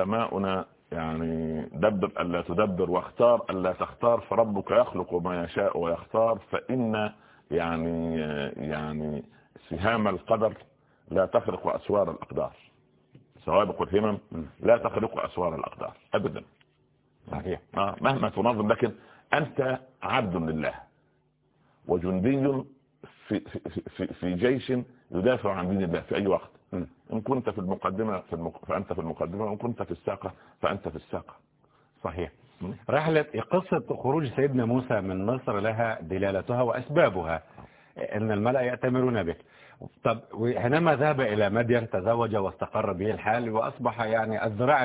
علماؤنا يعني دبر ألا تدبر واختار ألا تختار فربك يخلق ما يشاء ويختار فإن يعني يعني سهام القدر لا تخرق أسوار الأقدار. سوابق الهمم لا تخرق أسوار الأقدار أبدا. صحيح. آه مهما تنظم لكن أنت عبد لله وجندي في, في, في, في جيش يدافع عن دين الله في أي وقت. إن كنت في المقدمة في المق... فأنت في المقدمة وإن كنت في الساقة فأنت في الساقة. صحيح. رحلة قصة خروج سيدنا موسى من مصر لها دلالتها وأسبابها أن الملأ يأتمرون بك. طب حينما ذهب إلى مدين تزوج واستقر به الحال وأصبح يعني الذراع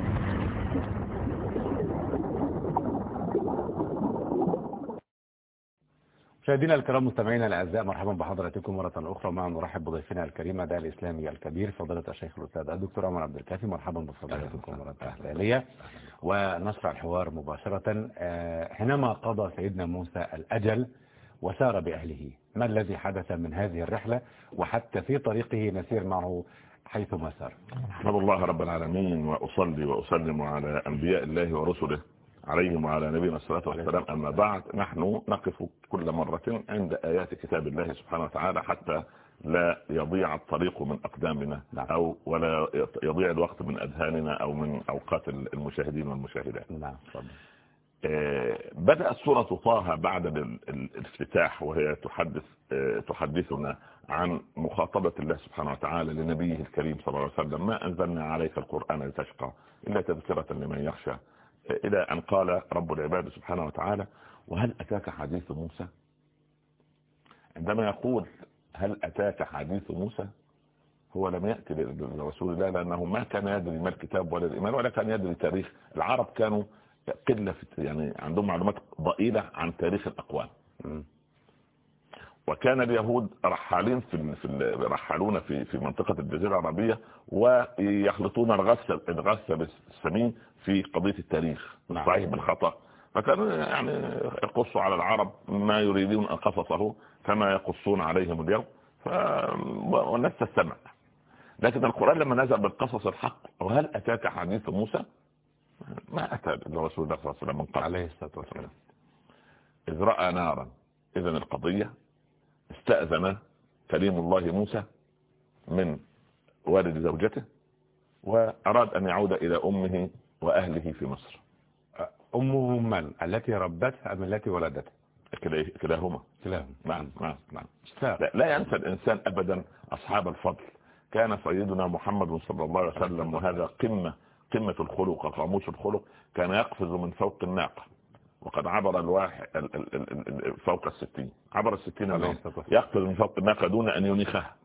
مشاهدينا الكرام مستمعينا الأعزاء مرحبا بحضراتكم مرة أخرى. معنا نرحب بضيفنا الكريم داعي الإسلامي الكبير فضيلة الشيخ الأستاذ الدكتور عمر عبد الكافي. مرحبا بفضيلتكم مرة ثانية ونشرع الحوار مباشرة. حينما قضى سيدنا موسى الأجل وسار بأهله ما الذي حدث من هذه الرحلة؟ وحتى في طريقه نسير معه حيث ما سار. أحمد الله رب العالمين وأصلي وأسلم على أنبياء الله ورسله. عليهم وعلى نبينا الصلاة والسلام. أما بعد نحن نقف كل مرة عند آيات كتاب الله سبحانه وتعالى حتى لا يضيع الطريق من أقدامنا نعم. أو ولا يضيع الوقت من أذهاننا أو من أوقات المشاهدين والمشاهدات. نعم آه، بدأت سورة طه بعد ال- ال- الافتتاح وهي تحدث آه، تحدثنا عن مخاطبة الله سبحانه وتعالى لنبيه الكريم صلى الله عليه وسلم. ما أنزلنا عليك القرآن لتشقى إلا تذكرة لمن يخشى. إلى أن قال رب العباد سبحانه وتعالى وهل أتاك حديث موسى؟ عندما يقول هل أتاك حديث موسى؟ هو لم يأتي لرسول الله لأنه ما كان يدري ما الكتاب ولا الإيمان ولا كان يدري تاريخ. العرب كانوا قلة يعني عندهم معلومات ضئيلة عن تاريخ الأقوام. وكان اليهود رحالين في ال- في ال- رحالون في في منطقة الجزيرة العربية ويخلطون الغث الغث بالسمين في قضية التاريخ نعم. صحيح بالخطأ. فكانوا يعني يقصوا على العرب ما يريدون أن قصصه كما يقصون عليهم اليوم. ف... والناس تستمع. لكن القرآن لما نزل بالقصص الحق وهل أتاك حديث موسى؟ ما أتى لرسول الله صلى الله عليه وسلم من قبل. عليه الصلاة والسلام. إذ رأى نارا إذا القضية استأذن كريم الله موسى من والد زوجته وأراد أن يعود إلى أمه وأهله في مصر. أمه من؟ التي ربتها أم التي ولدتها؟ كلا- كلاهما. كلاهما. نعم نعم نعم. اشتاق لا, لا ينسى الإنسان أبدا أصحاب الفضل. كان سيدنا محمد صلى الله عليه وسلم وهذا قمة قمة الخلق وقاموس الخلق كان يقفز من فوق الناقة. وقد عبر الواحد ال- ال- ال- ال- فوق الستين. عبر الستين اليوم فوق الناقة دون أن ينيخها.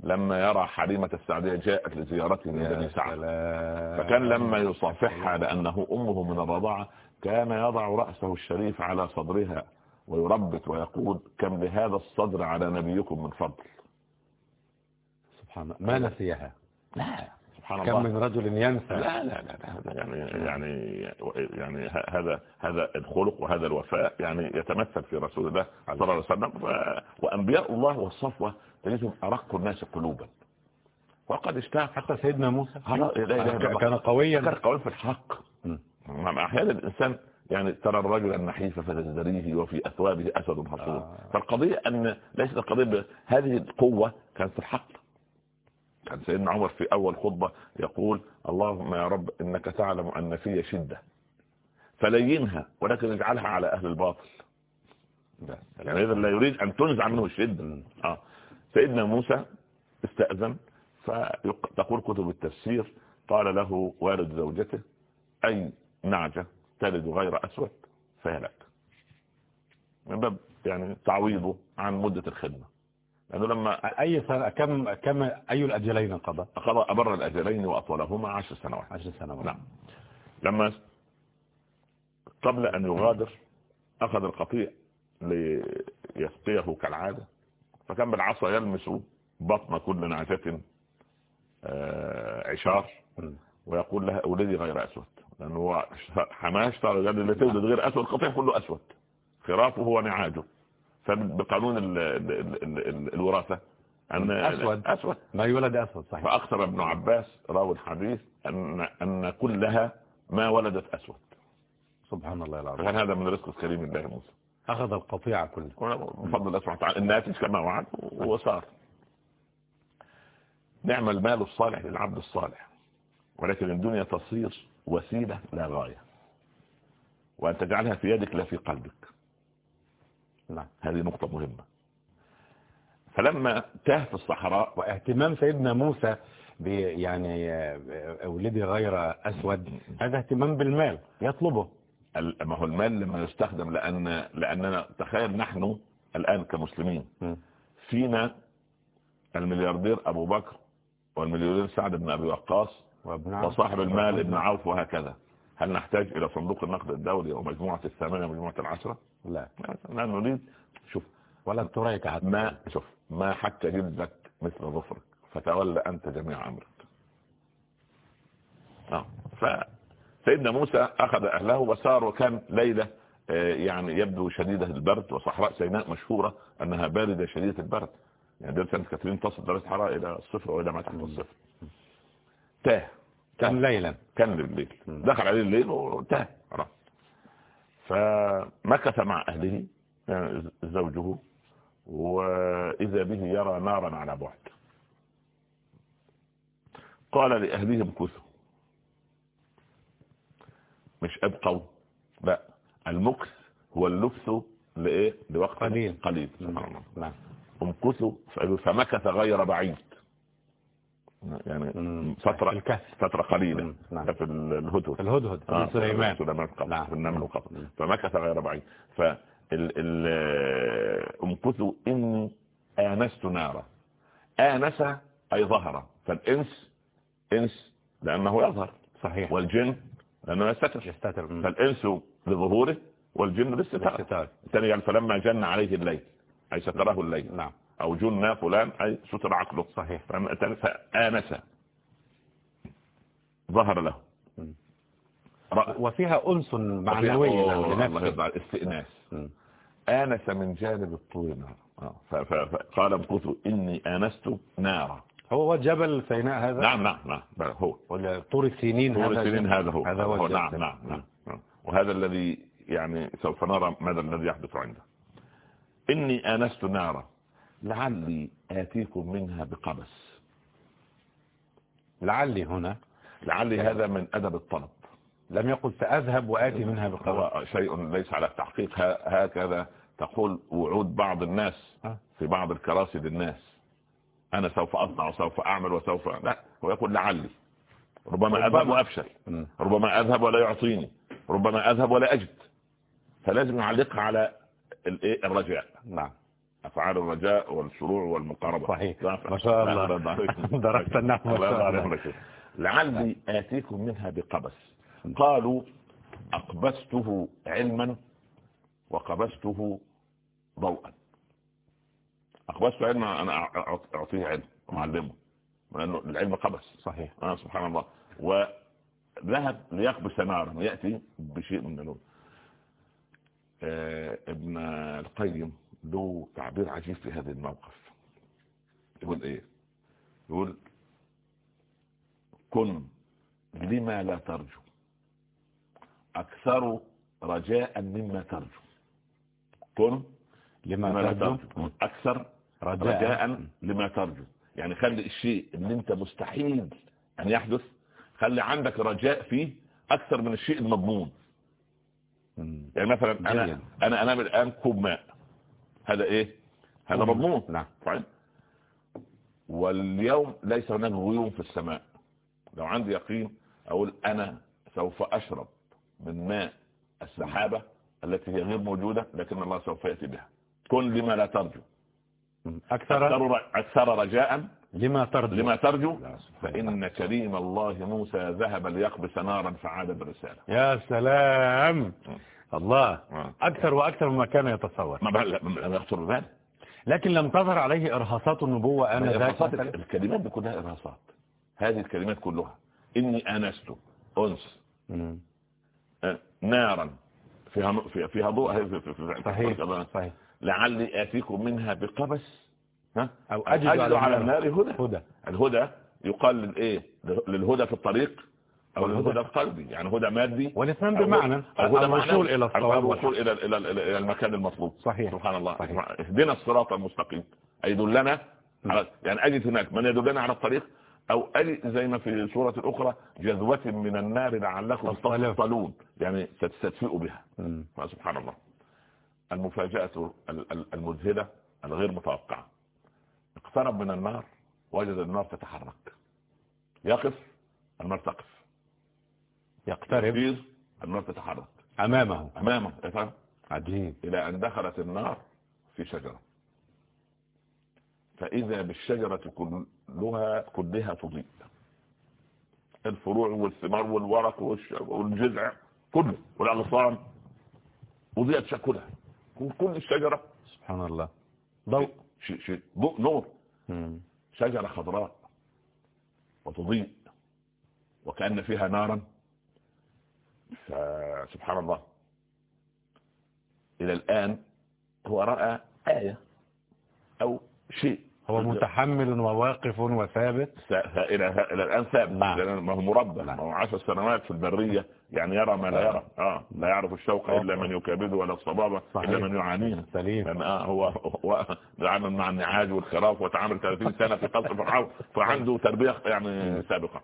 لما يرى حليمة السعدية جاءت لزيارته من بني سعد. فكان لما يصافحها لأنه أمه من الرضاعة كان يضع رأسه الشريف على صدرها ويربت ويقول كم لهذا الصدر على نبيكم من فضل. سبحان الله. ما نسيها؟ لا. سبحان كم الله. من رجل ينسى. لا لا لا لا يعني يعني يعني هذا هذا الخلق وهذا الوفاء يعني يتمثل في رسول الله صلى الله عليه وسلم. و- وأنبياء الله والصفوة تجدهم أرق الناس قلوبا. وقد اشتاق حتى سيدنا موسى. كان قويا. كان قوي في الحق. مم. مع أحيانا الإنسان يعني ترى الرجل النحيف فتزدريه وفي أثوابه أسد حصون. آه. فالقضية أن ليست القضية ب- هذه القوة كانت في الحق. كان سيدنا عمر في أول خطبة يقول اللهم يا رب إنك تعلم أن في شدة فلينها ولكن اجعلها على أهل الباطل. يعني اذا لا يريد أن تنزع منه الشدة. آه. سيدنا موسى استأذن فتقول كتب التفسير قال له والد زوجته أي نعجة تلد غير أسود؟ فهي لك من باب يعني تعويضه عن مدة الخدمة. لأنه لما أي سنة كم كم أي الأجلين قضى؟ قضى أبر الأجلين وأطولهما عشر سنوات. عشر سنوات. نعم. لما قبل أن يغادر أخذ القطيع ليسقيه كالعادة فكان بالعصا يلمس بطن كل نعجة عشار مم. ويقول لها أولدي غير أسود. لأنه هو حماه اشترى قال اللي تولد غير أسود القطيع كله أسود. خرافه هو نعاجه فبقانون ال- ال- ال- ال- ال- الوراثة. أن أسود. أسود. ما يولد أسود صحيح. فأخطر ابن عباس راوي الحديث أن أن كلها ما ولدت أسود. سبحان الله العظيم. هذا من رزق كريم الله موسى. أخذ القطيع كله. بفضل الله سبحانه وتعالى. الناتج كما وعد وصار. نعم المال الصالح للعبد الصالح. ولكن الدنيا تصير وسيلة لا غاية. وأن تجعلها في يدك لا في قلبك. نعم هذه نقطة مهمة فلما تاه في الصحراء واهتمام سيدنا موسى يعني آه، أولدي غير أسود هذا اهتمام بالمال يطلبه ما هو المال لما يستخدم لأن لأننا تخيل نحن الآن كمسلمين. فينا الملياردير أبو بكر والمليونير سعد بن أبي وقاص. وصاحب المال ابن عوف وهكذا هل نحتاج إلى صندوق النقد الدولي ومجموعة الثمانية ومجموعة العشرة؟ لا. لا نريد شوف. ولا التريكة حتى. ما شوف ما حتى جلدك مثل ظفرك فتولى أنت جميع أمرك. آه. فسيدنا موسى أخذ أهله وسار وكان ليلة آه، يعني يبدو شديدة البرد وصحراء سيناء مشهورة أنها باردة شديدة البرد. يعني درجة سانت كاترين تصل درجة الحرارة إلى الصفر وإلى ما تحت الصفر تاه. كان ليلا. كان الليل مم. دخل عليه الليل وانتهى. خلاص فمكث مع أهله آه، زوجه وإذا به يرى نارا على بعد. قال لأهلهم كثوا. مش أبقوا. لا. المكث هو اللبث لإيه؟ لوقت قليل. قليل. سبحان الله. نعم. امكثوا فمكث غير بعيد. يعني مم. فترة الكهف. فترة قليلة. نعم. في الهدهد الهدهد آه، سليمان سليمان قبل نعم. في النمل قبل مم. فمكث غير بعيد ف امكثوا إني آنست نارا آنس أي ظهر فالإنس إنس لأنه يظهر صحيح والجن لأنه يستتر يستتر. فالإنس لظهوره والجن للستار. الثاني يعني فلما جن عليه الليل أي ستره الليل نعم أو جن فلان أي ستر عقله. صحيح. فآنس. ظهر له. رأى وفيها أنس معنوي أوه، الله لنفسه استئناس. آنس من جانب نارا آه، فقال امكثوا إني آنست نارا. هو جبل سيناء هذا؟ نعم نعم نعم. هو. ولا طور السينين طور هذا السنين. هذا هو. هذا هو نعم الجبل. نعم نعم نعم. وهذا الذي يعني سوف نرى ماذا الذي يحدث عنده. إني آنست نارا. لعلي آتيكم منها بقبس. لعلي هنا لعلي هذا من أدب الطلب. لم يقل سأذهب وآتي منها بقبل هو شيء ليس على التحقيق. هكذا تقول وعود بعض الناس. في بعض الكراسي للناس. أنا سوف أصنع وسوف أعمل وسوف لا. هو يقول لعلي. ربما ربما. أذهب وأفشل. ربما أذهب ولا يعطيني. ربما أذهب ولا أجد. فلازم نعلقها على الإيه؟ الرجاء. نعم. أفعال الرجاء والشروع والمقاربة. صحيح. ما شاء الله. درست النحو ما شاء الله. لعلي آتيكم منها بقبس. قالوا أقبسته علما وقبسته ضوءا. أقبسته علما أنا أعط- أعطيه علم وأعلمه لأنه العلم قبس. صحيح. آه سبحان الله. وذهب ليقبس نارا يأتي بشيء من النور. آه ابن القيم له تعبير عجيب في هذا الموقف. يقول إيه؟ يقول كن لما لا ترجو. أكثر رجاء مما ترجو. كن لما لما لا ترجو؟ أكثر رجاء. رجاء لما ترجو. يعني خلي الشيء اللي أنت مستحيل أن يحدث خلي عندك رجاء فيه أكثر من الشيء المضمون. يعني مثلا أنا. أنا انام الان كوب ماء. هذا إيه؟ هذا. مضمون. نعم طيب. واليوم ليس هناك غيوم في السماء. لو عندي يقين أقول أنا سوف أشرب من ماء السحابة التي هي غير موجودة لكن الله سوف يأتي بها. كن لما لا ترجو. أكثر أكثر, رجاء لما ترجو. لما ترجو. فإن كريم الله موسى ذهب ليقبس نارا فعاد بالرسالة. يا سلام. الله آه. أكثر وأكثر مما كان يتصور ما بقى ما يخطر ببالي لكن لم تظهر عليه إرهاصات النبوة أنا ذاك. الكلمات دي كلها إرهاصات هذه الكلمات كلها إني آنست أنس. آه، نارا فيها في- فيها ضوء صحيح صحيح لعلي آتيكم منها بقبس ها أو أجد على النار هدى هدى الهدى يقال للإيه للهدى في الطريق والهدى- الهدى في قلبي يعني هدى مادي. والاثنين أو- بمعنى الوصول أو الصواب الوصول إلى إلى المكان المطلوب. صحيح. سبحان الله. صحيح. اهدنا الصراط المستقيم. أي دلنا على يعني أجد هناك. من يدلنا على الطريق؟ أو أجد زي ما في سورة الأخرى جذوة من النار لعلكم تصطلون. يعني ستستدفئوا بها. سبحان الله. المفاجأة ال- ال- المذهلة الغير متوقعة. اقترب من النار وجد النار تتحرك. يقف النار تقف. يقترب النار تتحرك. أمامه. أمامه يفهم؟ عجيب إلى أن دخلت النار في شجرة. فإذا بالشجرة كلها كلها تضيء. الفروع والثمار والورق والجذع كله والأغصان وضيئت شكلها. كل الشجرة. سبحان الله. ضوء. ضوء نور. مم. شجرة خضراء وتضيء. وكأن فيها نارا فسبحان الله. إلى الآن هو رأى آية أو شيء. هو متحمل وواقف وثابت. إلى إلى الآن ثابت. نعم. ما هو مربى نعم. ما هو عشر سنوات في البرية. يعني يرى ما لا يرى. آه. لا يعرف الشوق إلا من يكابده ولا الصبابة. إلا من يعانيها سليم. آه هو هو تعامل مع النعاج والخراف وتعامل 30 سنة في قصر فرعون. فعنده تربية يعني سابقة.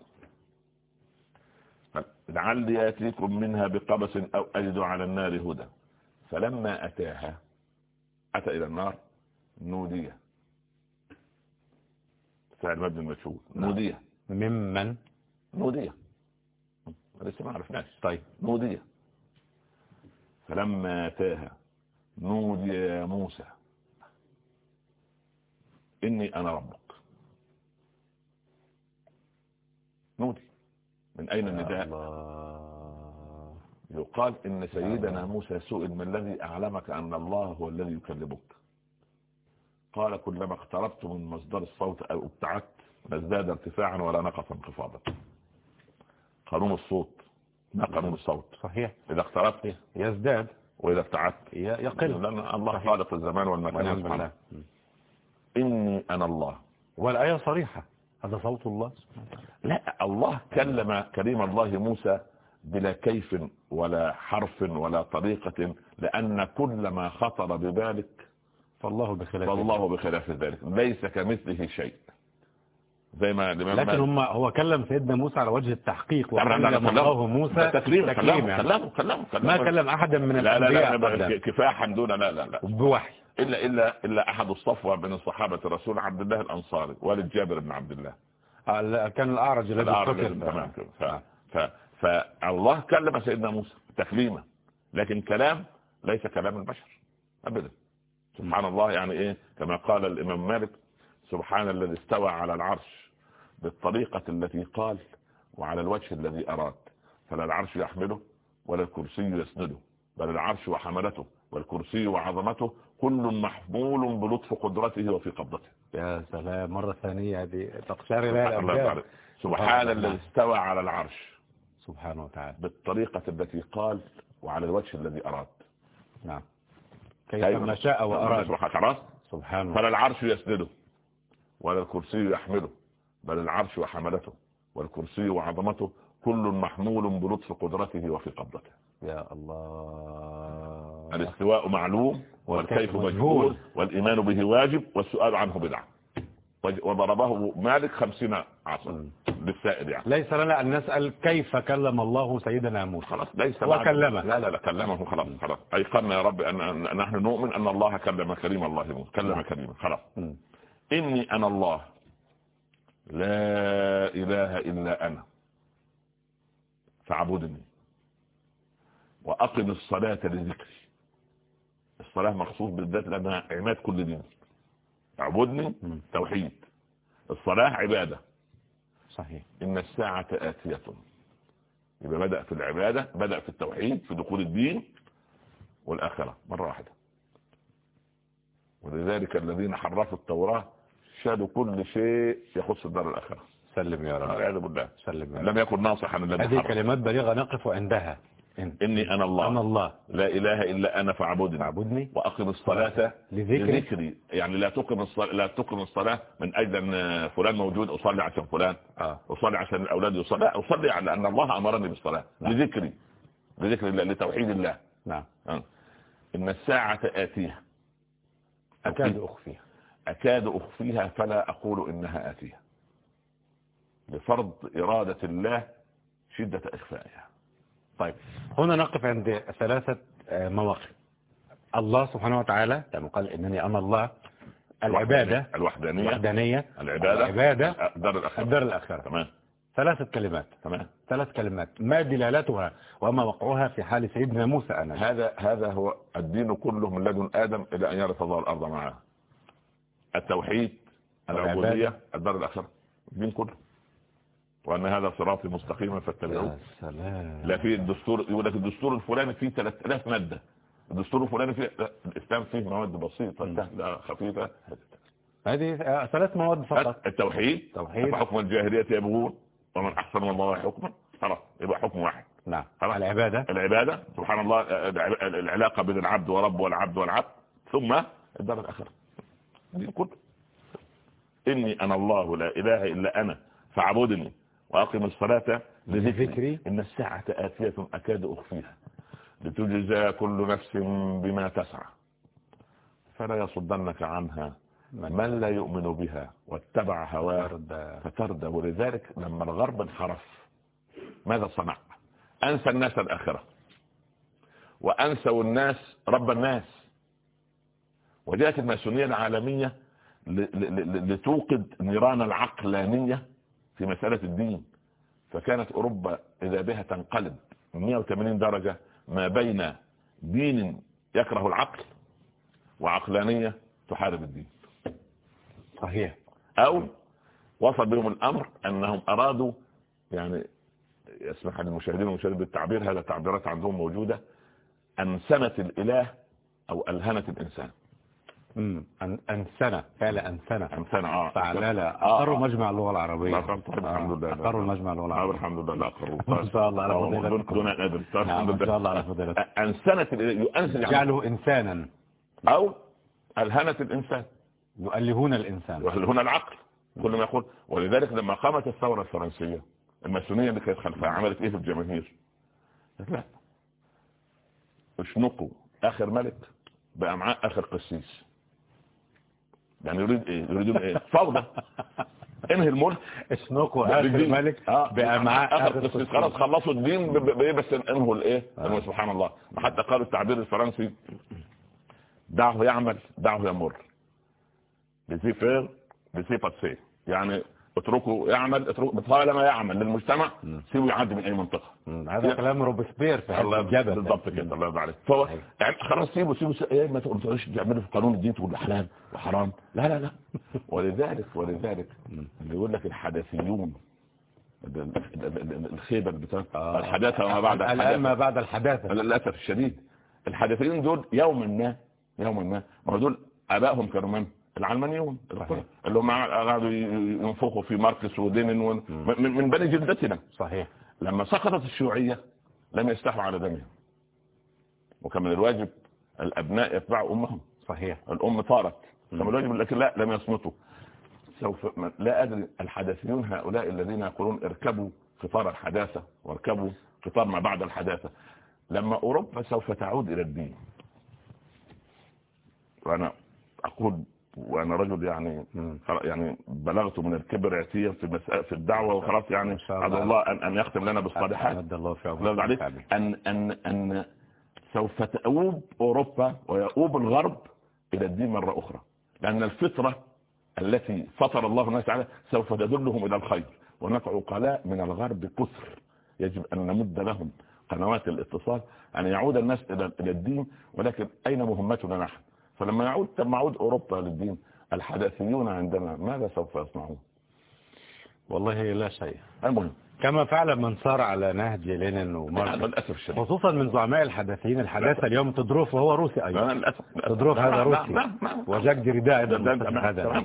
لعلي يأتيكم منها بقبس أو أجد على النار هدى. فلما أتاها أتى إلى النار نودي. فعل مبني المشهور نعم. نودي. ممن؟ نودي. لسه ما عرفناش. طيب. نودي. فلما أتاها نودي يا موسى. إني أنا ربك. نودي. من أين النداء؟ الله. يقال إن سيدنا موسى سئل ما الذي أعلمك أن الله هو الذي يكلمك قال كلما اقتربت من مصدر الصوت أو ابتعدت فازداد ارتفاعا ولا نقص انخفاضا. قانون الصوت ما قانون الصوت؟ صحيح. إذا اقتربت. يزداد. وإذا ابتعدت. يقل. لأن الله. خالق الزمان والمكان. سبحانه. إني أنا الله. والآية صريحة. هذا صوت الله. لا الله كلم كريم الله موسى بلا كيف ولا حرف ولا طريقة لأن كل ما خطر ببالك فالله بخلاف فالله بخلاف ذلك ليس كمثله شيء زي ما لكن هم هو كلم سيدنا موسى على وجه التحقيق وكلم. الله موسى تكليم كلمه. كلمه ما كلم أحدا من لا لا لا. لا كفاحا دون لا لا لا بوحي إلا إلا إلا أحد الصفوة من الصحابة الرسول عبد الله الأنصاري والد جابر بن عبد الله. آه، كان الأعرج. ف... ف... فالله كلم سيدنا موسى تكليما لكن كلام ليس كلام البشر أبدا. سبحان الله يعني إيه؟ كما قال الإمام مالك سبحان الذي استوى على العرش بالطريقة التي قال وعلى الوجه الذي أراد فلا العرش يحمله ولا الكرسي يسنده بل العرش وحملته والكرسي وعظمته كل محمول بلطف قدرته وفي قبضته. يا سلام مرة ثانية هذه تقشعر لها سبحان الذي استوى على العرش. سبحانه وتعالى بالطريقة التي قال وعلى الوجه الذي أراد. نعم. كيفما شاء وأراد. خلاص سبحانه فلا العرش يسنده ولا الكرسي يحمله بل العرش وحملته والكرسي وعظمته كل محمول بلطف قدرته وفي قبضته. يا الله. الاستواء معلوم والكيف مجهول. والإيمان به واجب والسؤال عنه بدعة. وضربه مالك خمسين عصر للسائل يعني. ليس لنا أن نسأل كيف كلم الله سيدنا موسى. خلاص ليس وكلمه. لا لا لا كلمه خلاص خلاص. أيقنا يا رب أن نحن نؤمن أن الله كلم كريم الله موسى. كلم كريما خلاص. مم. إني أنا الله. لا إله إلا أنا. فاعبدني. وأقم الصلاة لذكري. الصلاة مخصوص بالذات لأنها عماد كل دين. اعبدني. توحيد. الصلاة عبادة. صحيح. إن الساعة آتية. يبقى بدأ في العبادة بدأ في التوحيد في دخول الدين والآخرة. مرة واحدة. ولذلك الذين حرفوا التوراة شالوا كل شيء يخص الدار الآخرة. سلم يا رب. بالله. سلم يا رب. لم يكن ناصحا الذي هذه كلمات بليغة نقف عندها. إني أنا الله. أنا الله. لا إله إلا أنا فاعبدني. اعبدني وأقم الصلاة لذكري. لذكري. يعني لا تقم الصلاة لا تقم الصلاة من أجل أن فلان موجود أصلي عشان فلان. آه. أصلي عشان الأولاد يصلي. أصلي على أن الله أمرني بالصلاة. نعم. لذكري. لذكر الله لتوحيد الله. نعم. آه. إن الساعة آتيها. أكاد أخفيها. أكاد أخفيها فلا أقول إنها آتية بفرض إرادة الله شدة إخفائها. طيب هنا نقف عند ثلاثة آه، مواقف. الله سبحانه وتعالى لما قال إنني أنا الله العبادة الوحدانية الوحدانية العبادة العبادة الدار الآخرة. الدار الآخرة. تمام. ثلاثة كلمات تمام. ثلاث كلمات. ما دلالتها وما وقعها في حال سيدنا موسى أنا؟ هذا هذا هو الدين كله من لدن آدم إلى أن يرث الله الأرض معه. التوحيد العبودية الدار الآخرة. الدين كله. وأن هذا صراطي مستقيما فاتبعوه. لا في الدستور يقول لك الدستور الفلاني فيه 3000 مادة. الدستور الفلاني فيه لا، الإسلام فيه مواد بسيطة خفيفة. هذه آه، ثلاث مواد فقط. التوحيد. توحيد. حكم الجاهلية يبغون ومن أحسن من الله حكما. خلاص يبقى حكم واحد. نعم. العبادة. العبادة سبحان الله الع- العلاقة بين العبد ورب والعبد والعبد. ثم الدار الآخرة. دي كله إني أنا الله لا إله إلا أنا فاعبدني. وأقم الصلاة لذكري. إن الساعة آتية أكاد أخفيها. لتجزى كل نفس بما تسعى. فلا يصدنك عنها من لا يؤمن بها واتبع هواه فتردى ولذلك لما الغرب انحرف ماذا صنع؟ أنسى الناس الآخرة. وأنسوا الناس رب الناس. وجاءت الماسونية العالمية لتوقد نيران العقلانية. في مسألة الدين. فكانت أوروبا إذا بها تنقلب 180 درجة ما بين دين يكره العقل وعقلانية تحارب الدين. صحيح. أو وصل بهم الأمر أنهم أرادوا يعني يسمح للمشاهدين والمشاهدين بالتعبير هذا تعبيرات عندهم موجودة انسنة الإله أو الهنة الإنسان. امم أن- أنسنة فعل أنسنة انسان آه فعلالة آه، أقروا آه. مجمع اللغة العربية. الحمد لله. أقروا المجمع اللغة آه، العربية. الحمد لله لا أقروا. إن شاء الله على آه، أدب. نعم إن شاء لله الله على يؤنسن يعني جعلوا إنسانا. أو الهنة الإنسان. يؤلهون الإنسان. هنا العقل. كل ما يقول. ولذلك لما قامت الثورة الفرنسية الماسونية اللي كانت خلفها عملت إيه في الجماهير؟ لا. اشنقوا آخر ملك بقى معاه آخر قسيس. يعني يريد إيه يريدون إيه؟ فوضى انهي الملك؟ بقى آخر بالدين. ملك آه، بقى معاه آخر قسيس خلاص خلصوا الدين بس انهوا الإيه؟ آه. سبحان الله. حتى قالوا التعبير الفرنسي. دعه يعمل دعه يمر. laissez faire laissez passer يعني اتركه يعمل اتركه طالما يعمل للمجتمع. سيبه يعدي من أي منطقة. هذا كلام روبسبير في هذا الجبل بالضبط كده الله يرضى عليك. فهو صحيح. يعني خلاص سيبه سيبه سيبه. إيه ما تقولوش تعملوا في قانون الدين تقول حلال وحرام. لا لا لا. ولذلك ولذلك اللي يقول لك الحداثيون ال- ال- ال- ال- الخيبه بتاع آه. الحداثة وما بعد الحداثة. ما بعد الحداثة. للأسف الشديد. الحداثيين دول يوما ما يوما ما ما دول آبائهم كانوا من؟ العلمانيون. اللي هم قعدوا ينفخوا في ماركس ولينين ون- من, بني جلدتنا. صحيح. لما سقطت الشيوعية لم يستحوا على دمهم. وكان من الواجب الأبناء يتبعوا أمهم. صحيح. الأم طارت. كان. الواجب لكن لا لم يصمتوا سوف لا أدري الحداثيون هؤلاء الذين يقولون اركبوا قطار الحداثة واركبوا قطار ما بعد الحداثة. لما أوروبا سوف تعود إلى الدين. وأنا أقول وأنا رجل يعني يعني بلغت من الكبر عتيا في المسألة في الدعوة وخلاص يعني شاء الله. أن أن يختم لنا بالصالحات. الله عليك أن أن أن سوف تؤوب أوروبا ويؤوب الغرب إلى الدين مرة أخرى. لأن الفطرة التي فطر الله الناس عليها سوف تدلهم إلى الخير. هناك عقلاء من الغرب كثر. يجب أن نمد لهم قنوات الاتصال أن يعود الناس إلى الدين. ولكن أين مهمتنا نحن؟ فلما يعود لما يعود أوروبا للدين. الحداثيون عندنا ماذا سوف يصنعون؟ والله لا شيء. المهم. كما فعل من سار على نهج لينين وماركس. خصوصا من زعماء الحداثيين الحداثة اليوم تدروف وهو روسي أيضا. تدروف هذا روسي. وجاك ده- هذا.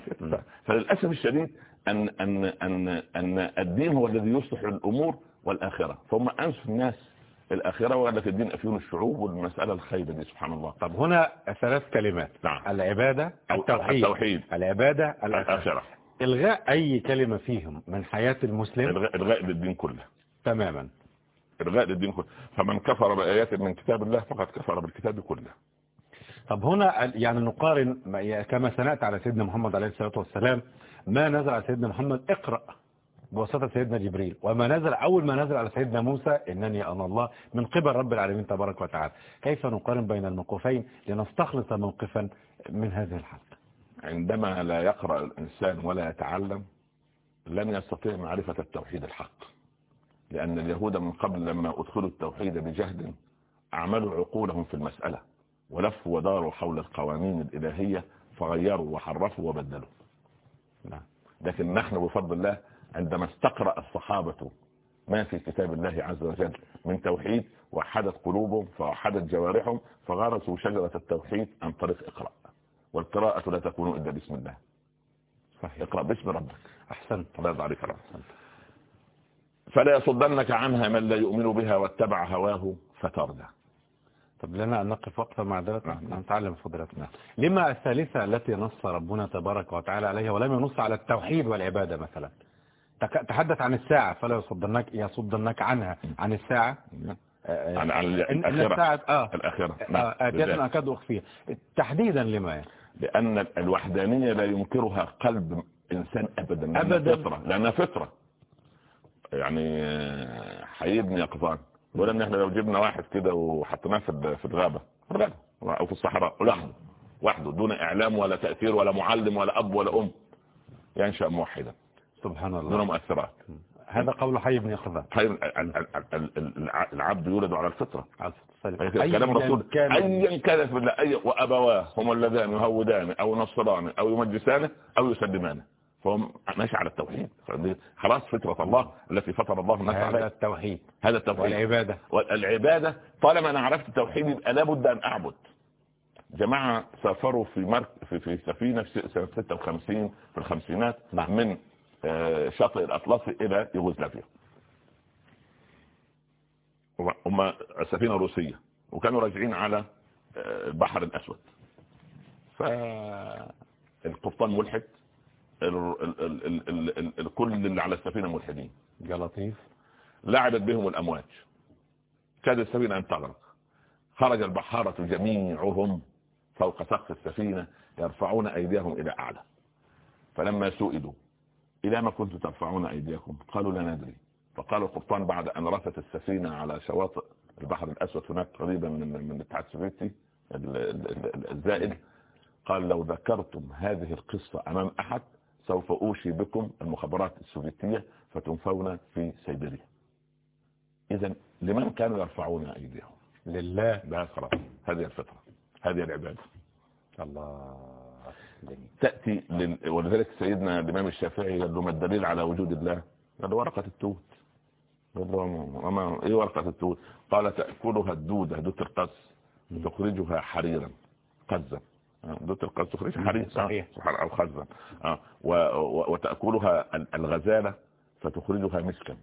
فللأسف الشديد أن, أن, أن, أن الدين هو الذي يصلح الأمور والآخرة. فهم أنسوا الناس وقال لك الدين أفيون الشعوب والمسألة الخيبة دي سبحان الله. طب هنا ثلاث كلمات. نعم. العبادة التوحيد. التوحيد. العبادة الآخرة. إلغاء أي كلمة فيهم من حياة المسلم؟ إلغاء إلغاء للدين كله. تماما. إلغاء للدين كله. فمن كفر بآيات من كتاب الله فقد كفر بالكتاب كله. طب هنا يعني نقارن ما- كما سنأتي على سيدنا محمد عليه الصلاة والسلام. ما نزل على سيدنا محمد؟ اقرأ. بواسطة سيدنا جبريل. وما نزل أول ما نزل على سيدنا موسى إنني أنا الله من قبل رب العالمين تبارك وتعالى. كيف نقارن بين الموقفين لنستخلص موقفا من هذه الحلقة عندما لا يقرأ الإنسان ولا يتعلم لن يستطيع معرفة التوحيد الحق. لأن اليهود من قبل لما أدخلوا التوحيد بجهد أعملوا عقولهم في المسألة ولفوا وداروا حول القوانين الإلهية فغيروا وحرفوا وبدلوا. نعم. لكن نحن بفضل الله عندما استقرأ الصحابة ما في كتاب الله عز وجل من توحيد وحدت قلوبهم فوحدت جوارحهم فغرسوا شجرة التوحيد عن طريق إقرأ. والقراءة لا تكون إلا بسم الله. صحيح. إقرأ باسم ربك. أحسنت. الله يا رب. فلا يصدنك عنها من لا يؤمن بها واتبع هواه فتردى طب لنا أن نقف وقفة مع ذلك نعم. نتعلم فضلاتنا لما الثالثة التي نص ربنا تبارك وتعالى عليها ولم ينص على التوحيد والعبادة مثلا؟ تحدث عن الساعة فلا يصدنك يصدنك عنها عن الساعة. آه، عن عن الآخرة الساعة آه. الآخرة آه، نعم. آتية. أكاد أخفيها تحديدا لما؟ يعني؟ لأن الوحدانية لا ينكرها قلب إنسان أبدا أبداً. فطرة. لأنها فطرة. يعني آه، حيبني يقظان ولا ان إحنا لو جبنا واحد كده وحطيناه في في الغابة أو في الصحراء لوحده وحده دون إعلام ولا تأثير ولا معلم ولا أب ولا أم. ينشأ موحدا سبحان دون الله مؤثرات. هذا قول حي بن يقظة. ال- العبد يولد على الفطرة. أي كلام أياً الرسول. كان ايا كانت بالله اي وأبواه هما اللذان يهودان أو ينصران أو يمجسانه أو يسلمانه فهم ماشي على التوحيد. خلاص فطرة الله التي فطر الله الناس هذا عليها التوحيد. هذا التوحيد. والعبادة. والعبادة. طالما أنا عرفت التوحيد يبقى لابد أن أعبد. جماعة سافروا في مرك في, في سفينة في سنة 56 في الخمسينات نعم. من شاطئ الاطلسي إلى يوغوسلافيا. هم سفينة روسية وكانوا راجعين على آه، البحر الأسود. فالقبطان ملحد ال- ال- ال- ال- ال- ال- الكل اللي على السفينة ملحدين. يا لطيف. لعبت بهم الأمواج. كاد السفينة أن تغرق. خرج البحارة جميعهم فوق سقف السفينة يرفعون أيديهم إلى أعلى. فلما سئلوا إلى ما كنتم ترفعون أيديكم. قالوا لا ندري. فقال القبطان بعد أن رست السفينة على شواطئ البحر الأسود هناك قريبا من من الاتحاد السوفيتي ال- ال- ال- الزائد. قال لو ذكرتم هذه القصة أمام أحد سوف أوشي بكم المخابرات السوفيتية فتنفون في سيبيريا. إذا لمن كانوا يرفعون أيديهم؟ لله. لا خلاص. هذه الفطرة. هذه العبادة. الله. تأتي لل... ولذلك سيدنا الإمام الشافعي قال له ما الدليل على وجود الله؟ قال ورقة التوت. وما إيه ورقة التوت؟ قال تأكلها الدودة دوت القص وتخرجها حريرا. قزا. آه، دوت القص تخرجها حرير صحيح. أو خزا آه، و... و... وتأكلها ال- الغزالة فتخرجها مسكا.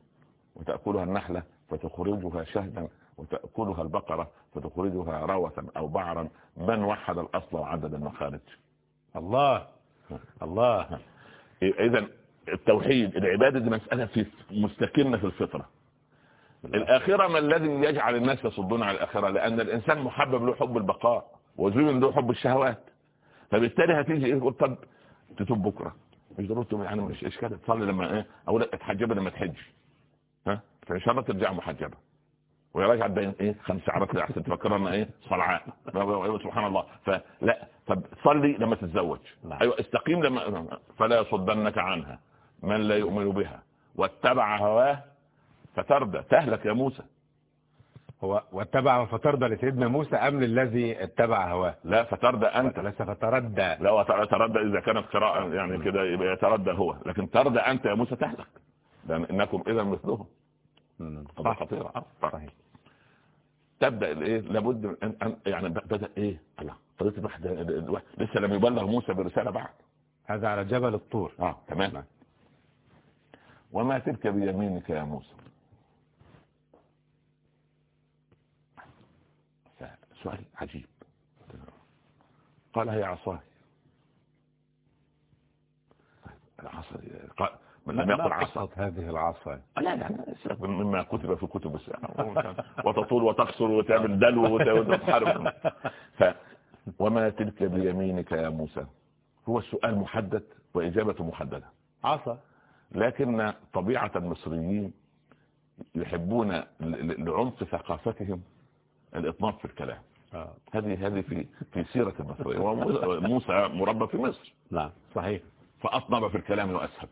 وتأكلها النحلة فتخرجها شهدا. وتأكلها البقرة فتخرجها روثا أو بعرا. من وحد الأصل وعدد المخارج؟ الله. الله. اذا التوحيد العبادة دي مسألة في مستكنة في الفطرة. الآخرة ما الذي يجعل الناس يصدون على الآخرة؟ لأن الإنسان محبب له حب البقاء وزين له حب الشهوات. فبالتالي هتيجي إيه؟ تقول طب تتوب بكرة. مش ضروري تتوب يعني مش اشكال تصلي لما إيه؟ أو لا اتحجبي لما تحج. ها؟ فان شاء الله ترجع محجبة. وهي راجعه تبين إيه خمس شعرات كده عشان تفكر ان إيه صلعاء سبحان الله. فلا طب صلي لما تتزوج. نعم. أيوه استقيم لما فلا يصدنك عنها من لا يؤمن بها. واتبع هواه فتردى تهلك يا موسى. هو واتبع فترضى لسيدنا موسى أم للذي اتبع هواه؟ لا فتردى أنت. ليس فتردى. لا وتردى إذا كانت قراءة يعني كده يبقى يتردى هو. لكن تردى أنت يا موسى تهلك. لأن إنكم اذا مثلهم. خطيرة. آه. صحيح. تبدأ الايه لابد من ان أن- يعني بدأ إيه؟ الله قضيه الواحد لسه لم يبلغ موسى برساله بعد. هذا على جبل الطور. آه تمام. وما تلك بيمينك يا موسى؟ سؤال عجيب. قال هي عصاي. العصا قال من لم يقل عصا. هذه العصا. لا لا سيبك مما كتب في كتب السنة وتطول وتقصر وتعمل دلو وتحارب ف وما تلك بيمينك يا موسى؟ هو السؤال محدد وإجابته محددة. عصا. لكن طبيعة المصريين يحبون لعمق ثقافتهم الإطناب في الكلام. آه. هذه هذه في في سيرة المصريين وموسى مربى في مصر. نعم صحيح. فأطنب في الكلام وأسهب.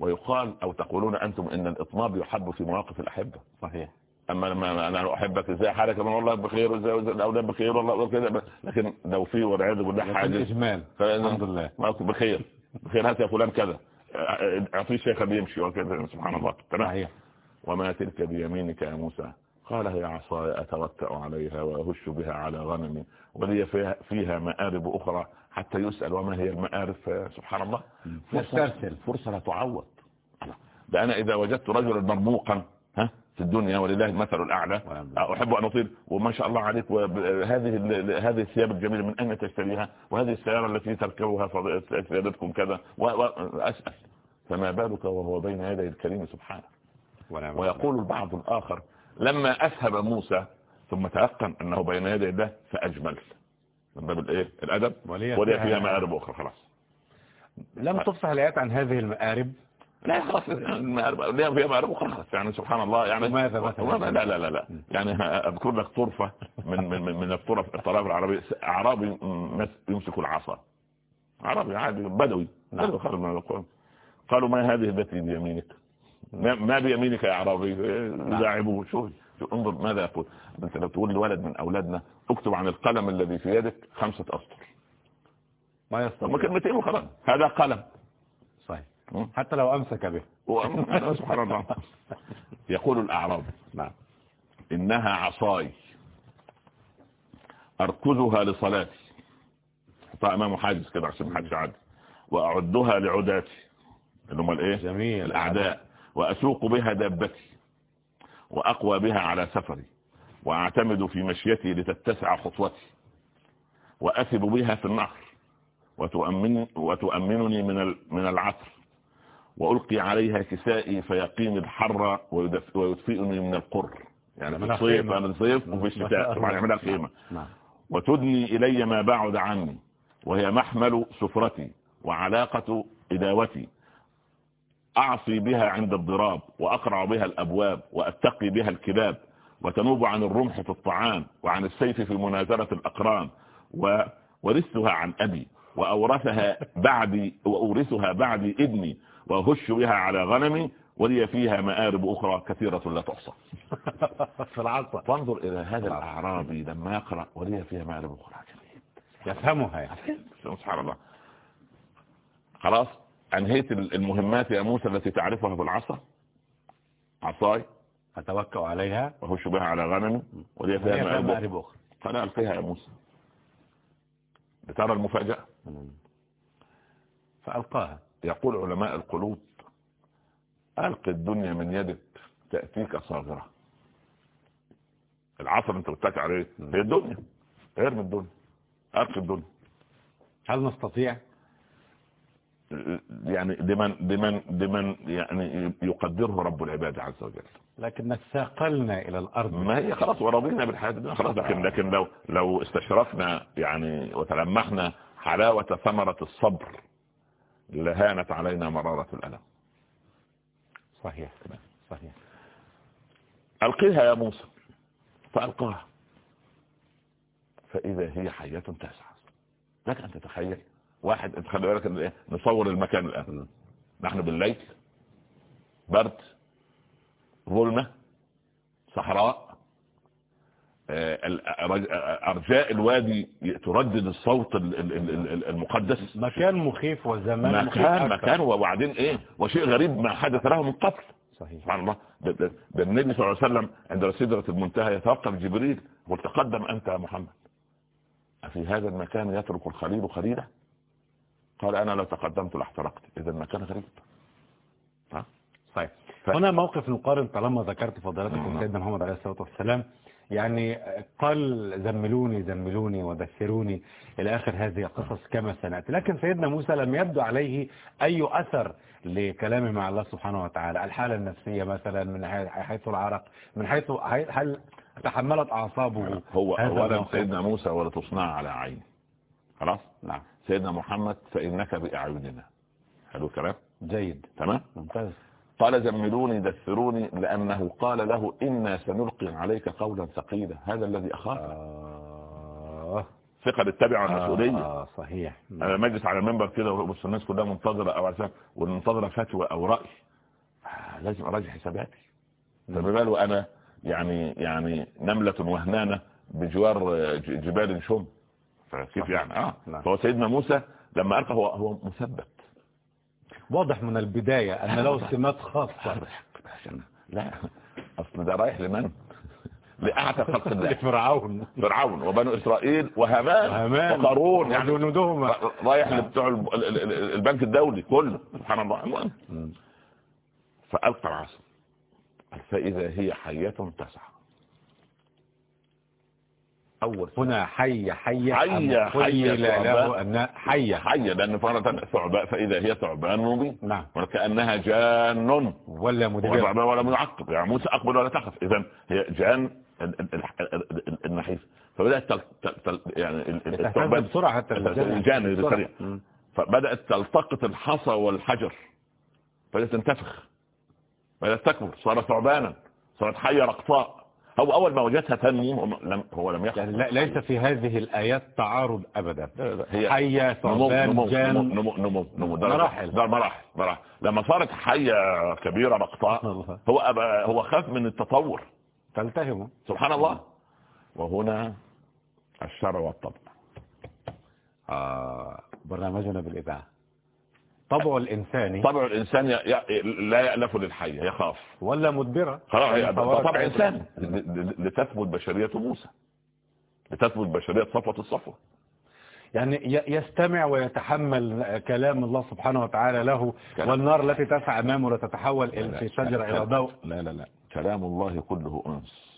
ويقال أو تقولون أنتم إن الإطناب يحب في مواقف الأحبة. صحيح. أما لما أنا أحبك إزاي؟ حالك من والله بخير وإزاي الاولاد بخير والله كده لكن لو في والعياذ بالله حاجة إجمال. الحمد لله. بخير. بخير هات يا فلان كذا. اعطيه شيخ بيمشي وكذا. سبحان الله. صحيح. وما تلك بيمينك يا موسى؟ قال هي عصاي اتوكا عليها وأهش بها على غنمي ولي فيها, فيها مآرب أخرى. حتى يسأل وما هي المآرب سبحان الله. فرصة, فرصة لا تعوض. ده أنا إذا وجدت رجلا مرموقا ها في الدنيا ولله المثل الأعلى أحب أن أطيل وما شاء الله عليك وهذه هذه الثياب الجميلة من أين تشتريها؟ وهذه السيارة التي تركبها سيادتكم كذا. واسال فما بالك وهو بين يدي الكريم سبحانه؟ ويقول البعض الآخر لما أسهب موسى ثم تيقن أنه بين يدي الله فأجمل. من باب الإيه؟ الأدب. ولي فيها مآرب أخرى خلاص. لم تفصح الآيات عن هذه المآرب لا خلاص. ليها فيها مآرب خلاص. يعني سبحان الله يعني ماذا مثلا؟ لا لا لا لا. يعني أذكر لك طرفة من من من الطرف الطرف العربية. أعرابي يمسك العصا. عربي عادي بدوي. بدوي خرج من القرآن. قالوا ما هذه التي بيمينك؟ ما بيمينك يا أعرابي؟ لاعبوه. شوف انظر ماذا يقول. انت لو تقول لولد من أولادنا اكتب عن القلم الذي في يدك خمسة أسطر. ما يستطيع. كلمتين وخلاص. هذا قلم. صحيح. حتى لو أمسك به. سبحان الله. يقول الأعراب نعم. إنها عصاي. أركزها لصلاتي. حطها امامه حاجز كده عشان ما حدش يعدي. وأعدها لعداتي. اللي هم الإيه؟ جميل. الأعداء. وأسوق بها دابتي. وأقوى بها على سفري. وأعتمد في مشيتي لتتسع خطوتي وأثب بها في النهر وتؤمن وتؤمنني من من العصر وألقي عليها كسائي فيقيم الحر ويدفئني من القر. يعني في الصيف أنا الصيف وفي الشتاء. طبعا يعملها الخيمه وتدني إلي ما بعد عني وهي محمل سفرتي وعلاقة إداوتي. أعصي بها عند الضراب وأقرع بها الأبواب وأتقي بها الكلاب وتنوب عن الرمح في الطعام وعن السيف في منازلة الأقران وورثتها عن أبي وأورثها بعدي وأورثها بعدي ابني وأهش بها على غنمي ولي فيها مآرب أخرى كثيرة لا تحصى. في العصا فانظر إلى هذا الأعرابي لما يقرأ ولي فيها مآرب أخرى يفهمها يعني. سبحان الله. خلاص أنهيت المهمات يا موسى التي تعرفها بالعصا عصاي؟ اتوكل عليها. وهش بها على غنمي ولي فيها مآرب أخرى قال ألقيها يا موسى. بترى المفاجأة؟ فألقاها. يقول علماء القلوب ألق الدنيا من يدك تأتيك صاغرة. العصر أنت بتتك عليه هي الدنيا ارمي الدنيا. ألق الدنيا. هل نستطيع؟ يعني لمن لمن لمن يعني يقدره رب العباد عز وجل. لكن ثقلنا إلى الأرض. ما هي خلاص ورضينا بالحياة الدنيا. خلاص لكن لكن لو لو استشرفنا يعني وتلمحنا حلاوة ثمرة الصبر لهانت علينا مرارة الألم. صحيح. صحيح. ألقيها يا موسى. فألقاها. فإذا هي حية تسعى لك أن تتخيل. واحد أنت خلي بالك إيه؟ نصور المكان الآن. نحن بالليل برد ظلمة صحراء أرجاء الوادي تردد الصوت المقدس. مكان مخيف وزمان مكان مكان وبعدين إيه؟ وشيء غريب ما حدث له من قبل. صحيح. سبحان الله. بالنبي صلى الله عليه وسلم عند سدرة المنتهى يتوقف جبريل وتقدم أنت يا محمد. في هذا المكان يترك الخليل خليله قال أنا لو تقدمت لاحترقت. إذا المكان غريب. هنا موقف نقارن طالما ذكرت فضيلتكم نعم. سيدنا محمد عليه الصلاة والسلام. يعني قال زملوني زملوني ودثروني إلى آخر هذه القصص كما سنأتي. لكن سيدنا موسى لم يبدو عليه أي أثر لكلامه مع الله سبحانه وتعالى. الحالة النفسية مثلا من حي- حيث العرق من حيث هل- تحملت أعصابه هو الموقف؟ سيدنا موسى ولا تصنع على عين خلاص؟ نعم. سيدنا محمد فإنك بأعيننا. حلو الكلام؟ جيد. تمام؟ ممتاز. قال زملوني دثروني لأنه قال له إنا سنلقي عليك قولا ثقيلا. هذا الذي اخاف آه. ثقة للتبع والمسؤوليه آه صحيح. أنا مجلس على المنبر كده وبص الناس كلها منتظرة أو عشان والمنتظره فتوى أو رأي. آه، لازم أراجع حساباتي. فما باله أنا يعني يعني نملة وهنانة بجوار آه، جبال شم فكيف يعني؟ آه. نعم. فهو سيدنا موسى لما ألقى هو هو مثبت واضح من البداية أن له سمات خاصة. لا أصل ده رايح لمن؟ لاعتى خلق الله. لفرعون. فرعون وبنو إسرائيل وهامان وقارون يعني وجنودهما. رايح لبتوع ال- ال- البنك الدولي كله. سبحان الله. فألقى العصا. فإذا هي حية تسعى. هنا حية، أم حية قيل له. أن حية حية لأن فرة ثعبان فإذا هي ثعبان مبين. نعم. وكأنها جان. ولا مدبر. ولا يعقب يعني موسى أقبل ولا تخف. إذا هي جان. ال- ال- ال- ال- ال- النحيس فبدأت تل تل يعني الثعبان بسرعة حتى الجان. السريع. فبدأت تلتقط الحصى والحجر. بدأت تنتفخ. بدأت تكبر. صارت ثعبانا. صارت حية رقصاء. هو أول ما وجدتها تنمو هو لم هو لم يخف يعني لا- ليس في هذه الآيات تعارض أبدا. حية نمو ثعبان نمو جان نمو نمو نمو. مراحل. ده مراحل مراحل. لما صارت حية كبيرة الله. هو هو خاف من التطور. تلتهم. سبحان الله. وهنا الشرع والطبع. آه برنامجنا بالإذاعة. طبع الإنساني طبع الإنسان ي... ي... لا يألف للحية يخاف ولا مدبرة خلاص. طبع إنساني ل- لتثبت بشرية موسى لتثبت بشرية صفوة الصفوة يعني يستمع ويتحمل كلام الله سبحانه وتعالى له. والنار التي تسعى أمامه لا تتحول في شجرة إلى ضوء لا لا لا كلام الله كله أنس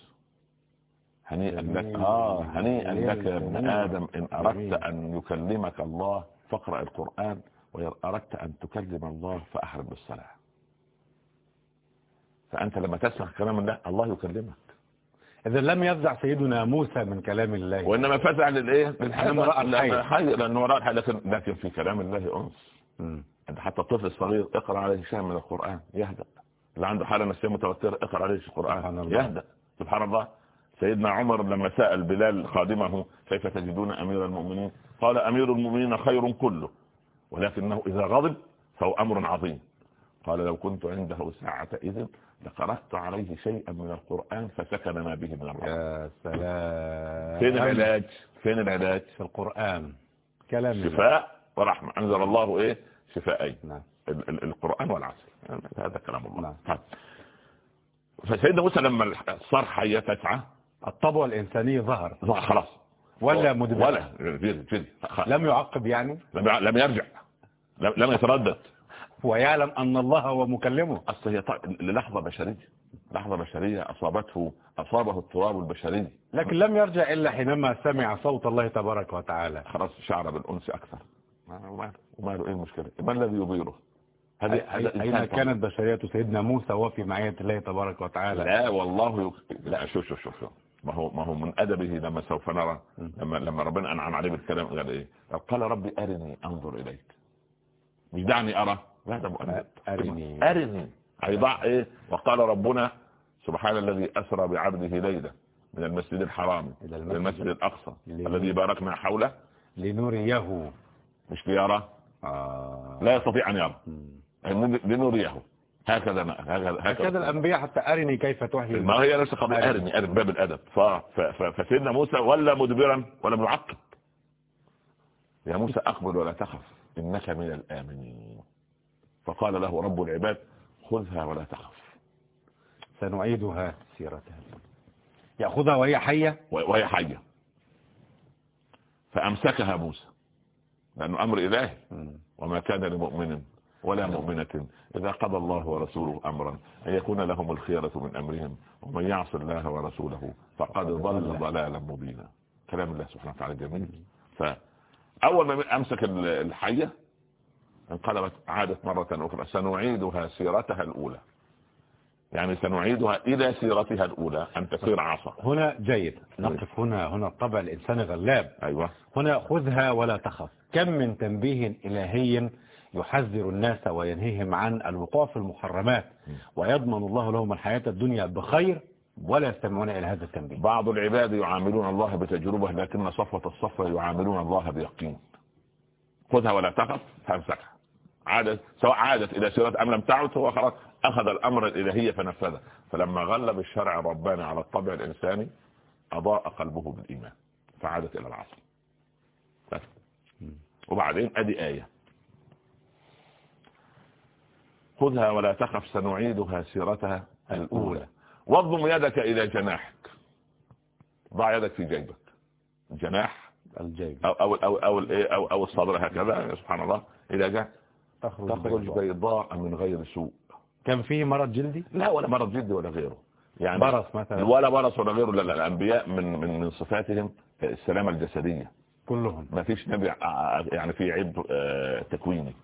هنيئا لك. آه هنيئا. لك يا ابن. آدم إن أردت. أن يكلمك الله فاقرأ القرآن وإن أردت أن تكلم الله فأحرم بالصلاة فأنت لما تسمع كلام الله الله يكلمك. إذا لم يفزع سيدنا موسى من كلام الله. وإنما فزع للإيه لأنه رأى الحي. حي لأنه رأى الحي لكن, لكن في كلام الله أنس. مم. أنت حتى الطفل الصغير اقرأ عليه شيء من القرآن يهدأ. اللي عنده حالة نفسية متوترة اقرأ عليه القرآن الله. يهدأ. سبحان الله. سيدنا عمر لما سأل بلال خادمه كيف تجدون أمير المؤمنين؟ قال أمير المؤمنين خير كله. ولكنه إذا غضب فهو أمر عظيم. قال لو كنت عنده ساعة إذن لقرأت عليه شيئا من القرآن فسكن ما به من الرحمة. يا سلام. فين العلاج؟ فين العلاج؟ في القرآن. كلام. شفاء ورحمة. أنزل الله إيه؟ شفاءين. نعم. ال- ال- القرآن والعسل هذا كلام الله. نعم. طيب. فسيدنا موسى لما صار حية تسعى الطبع الإنساني ظهر. ظهر خلاص. ولا مدبر؟ ولا. خ- لم يعقب يعني؟ لم لم يرجع. لم لم يتردد. ويعلم أن الله هو مكلمه. أصل هي ط- للحظة بشرية. لحظة بشرية أصابته أصابه التراب البشري. لكن لم يرجع إلا حينما سمع صوت الله تبارك وتعالى. خلاص شعر بالأنس أكثر. ما- وماله إيه المشكلة ما الذي يبيره؟ هذه أين كانت بشرية سيدنا موسى وفي معية الله تبارك وتعالى؟ لا والله يك... لا شوف شوف شوف شوف. ما هو ما هو من أدبه لما سوف نرى لما لما ربنا أنعم عليه بالكلام. قال إيه؟ قال ربي أرني أنظر إليك. مش دعني أرى. لا أرني. أرني. هيضع إيه؟ وقال ربنا سبحان الذي أسرى بعبده ليلا من المسجد الحرام إلى إلى المسجد المسجد الأقصى. ليه؟ الذي باركنا حوله. لنريه مش ليرى. آه. لا يستطيع أن يرى. لنريه هكذا هكذا هكذا. الأنبياء حتى أرني كيف تحيي. ما هي نفس قضية أرني. أرني باب الأدب. فسيدنا موسى ولا مدبرا ولا معقب. يا موسى أقبل ولا تخف إنك من الآمنين. فقال له رب العباد خذها ولا تخف. سنعيدها سيرتها يأخذها وهي حية؟ وهي حية. فأمسكها موسى لأنه أمر إلهي. وما كان لمؤمن ولا مؤمنة إذا قضى الله ورسوله أمرا أن يكون لهم الخيرة من أمرهم ومن يعص الله ورسوله فقد ضل ضلالا مبينا. كلام الله سبحانه وتعالى جميل. فأول ما أمسك الحية انقلبت عادت مرة أخرى. سنعيدها سيرتها الأولى. يعني سنعيدها إلى سيرتها الأولى أن تصير عصا. هنا جيد. نقف هنا. هنا الطبع الإنسان غلاب. أيوة. هنا خذها ولا تخف. كم من تنبيه إلهي يحذر الناس وينهيهم عن الوقوع في المحرمات. ويضمن الله لهم الحياة الدنيا بخير ولا يستمعون إلى هذا التنبيه. بعض العباد يعاملون الله بتجربة لكن صفوة الصفوة يعاملون الله بيقين. خذها ولا تخف فامسكها. عادت سواء عادت إلى سيرة أم لم تعد هو خلاص أخذ الأمر الإلهي فنفذه. فلما غلب الشرع الرباني على الطبع الإنساني أضاء قلبه بالإيمان فعادت إلى العصر. وبعدين أدي آية. خذها ولا تخف سنعيدها سيرتها الأولى. واضم يدك إلى جناحك. ضع يدك في جيبك. جناح الجيب. أو أو أو أو, أو, أو الصدر هكذا سبحان الله. إلى جناح تخرج, تخرج بيضاء. من غير سوء. كان فيه مرض جلدي؟ لا ولا مرض جلدي ولا غيره. يعني برص مثلا. ولا برص ولا غيره. لا لا الأنبياء من من من صفاتهم السلامة الجسدية. كلهم. ما فيش نبي ع- يعني في عيب آه، تكويني.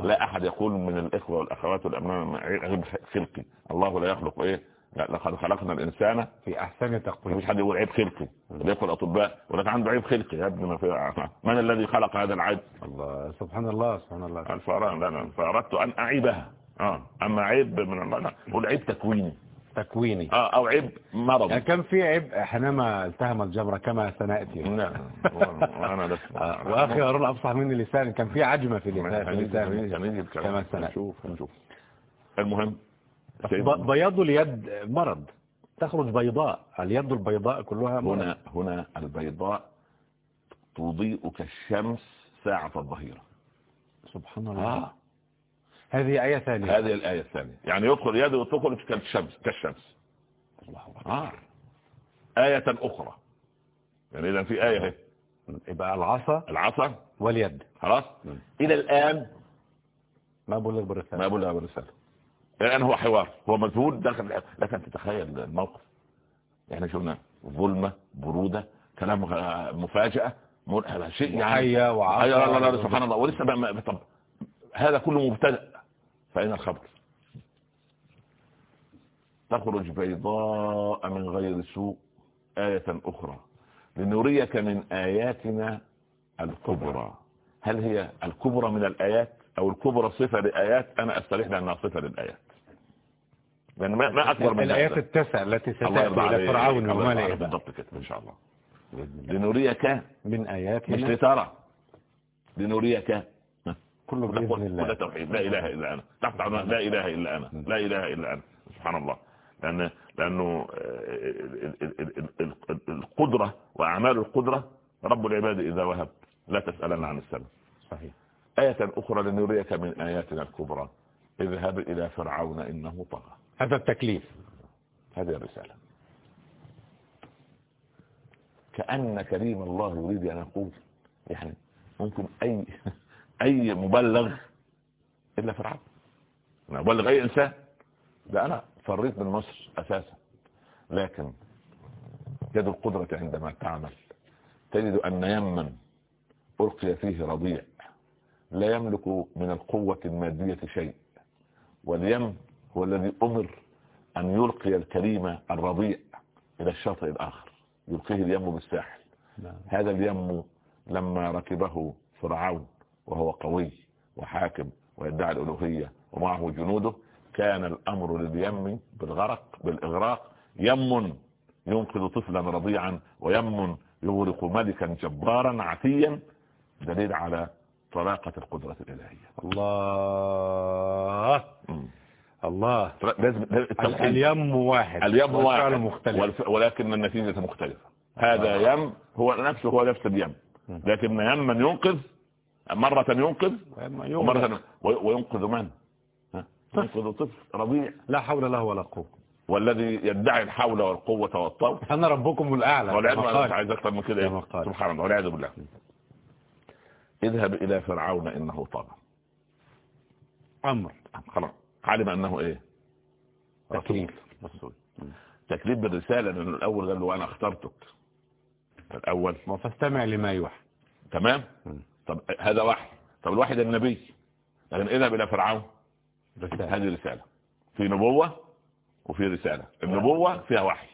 لا أحد يقول من الإخوة والأخوات والأبناء عيب خلقي الله لا يخلق إيه؟ لا لقد خلقنا الإنسان في أحسن مفيش تقويم حد يقول عيب خلقي. ولا يقول أطباء ولك عنده عيب خلقي. يا ابني ما في من الذي خلق هذا العيب؟ الله سبحان الله سبحان الله. الفأران لا لا فأردت أن أعيبها. آه. أما عيب من الله لا. قول عيب تكويني. تكويني. آه. أو عيب مرض. يعني كان في عيب حينما التهم الجمرة كما سنأتي. لا أنا بس آه، وأخي هارون أفصح مني لسان كان في عجمة في لسان كما سنة. نشوف نشوف. المهم بياض اليد مرض. تخرج بيضاء اليد البيضاء كلها مرض. هنا هنا البيضاء تضيء كالشمس ساعة الظهيرة. سبحان الله. آه. هذه آية ثانية. هذه الآية الثانية. يعني يدخل يده تخرج كالشمس كالشمس. آه. آية أخرى. يعني إذا في آية اهي. يبقى العصا العصا واليد. خلاص؟ إلى الآن ما بقول لك بالرسالة. ما بقولها بالرسالة. الآن هو حوار. هو مجهول. داخل لكن تتخيل الموقف. إحنا شفنا ظلمة برودة كلام مفاجأة شيء يعني وحية لا لا سبحان الله. ولسه طب هذا كله مبتدأ. فأين الخبر تخرج بيضاء من غير سوء آية أخرى لنريك من آياتنا الكبرى هل هي الكبرى من الآيات أو الكبرى صفة لآيات أنا أستريح لأنها صفة للآيات لأن ما, ما أكبر من الآيات. التسع التي ستأتي إلى. فرعون. وملئه بالضبط كده إن شاء الله. لنريك من مش آياتنا لترى لنريك كله بإذن الله. توحيد. لا إله إلا أنا. تحت عنوان لا إله إلا أنا. لا إله إلا أنا. سبحان الله. لأن لأنه آه، ال- ال- ال- ال- ال- القدرة وأعمال القدرة رب العباد إذا وهب لا تسألن عن السبب صحيح. آية أخرى لنريك من آياتنا الكبرى. اذهب إلى فرعون إنه طغى. هذا التكليف. هذه الرسالة. كأن كريم الله يريد أن يقول يعني ممكن أي أي مبلغ إلا فرعون أنا أبلغ أي إنسان ده أنا فريت من مصر أساسا. لكن يد القدرة عندما تعمل تجد أن يمن ألقي فيه رضيع. لا يملك من القوة المادية شيء. واليم هو الذي أمر أن يلقي الكريم الرضيع إلى الشاطئ الآخر. يلقيه اليم بالساحل. نعم. هذا اليم لما ركبه فرعون وهو قوي وحاكم ويدعي الألوهية ومعه جنوده كان الأمر لليم بالغرق بالإغراق يم ينقذ طفلا رضيعا ويم يغرق ملكا جبارا عتيا دليل على طلاقة القدرة الإلهية. الله. الله. لازم. اليم واحد. اليم واحد. مختلف. ولكن النتيجة مختلفة. هذا يم هو نفسه هو نفس اليم. لكن يما ينقذ مرة ينقذ؟ ومرة وينقذ من؟ ها؟ ينقذ طفل رضيع. لا حول له ولا قوة. والذي يدعي الحول والقوة والطول. أنا ربكم الأعلى. مش. عايز أكتر من كده. إيه؟ سبحان الله. والعياذ بالله. اذهب إلى فرعون إنه طغى أمر. خلاص. علم أنه إيه؟ تكليف. رسول. تكليف بالرسالة لأنه الأول قال له أنا اخترتك. الأول. فاستمع لما يوحى. تمام. طب هذا وحي. طب الوحي ده النبي. لكن اذهب إلى فرعون. هذه رسالة في نبوة وفي رسالة. النبوة فيها وحي.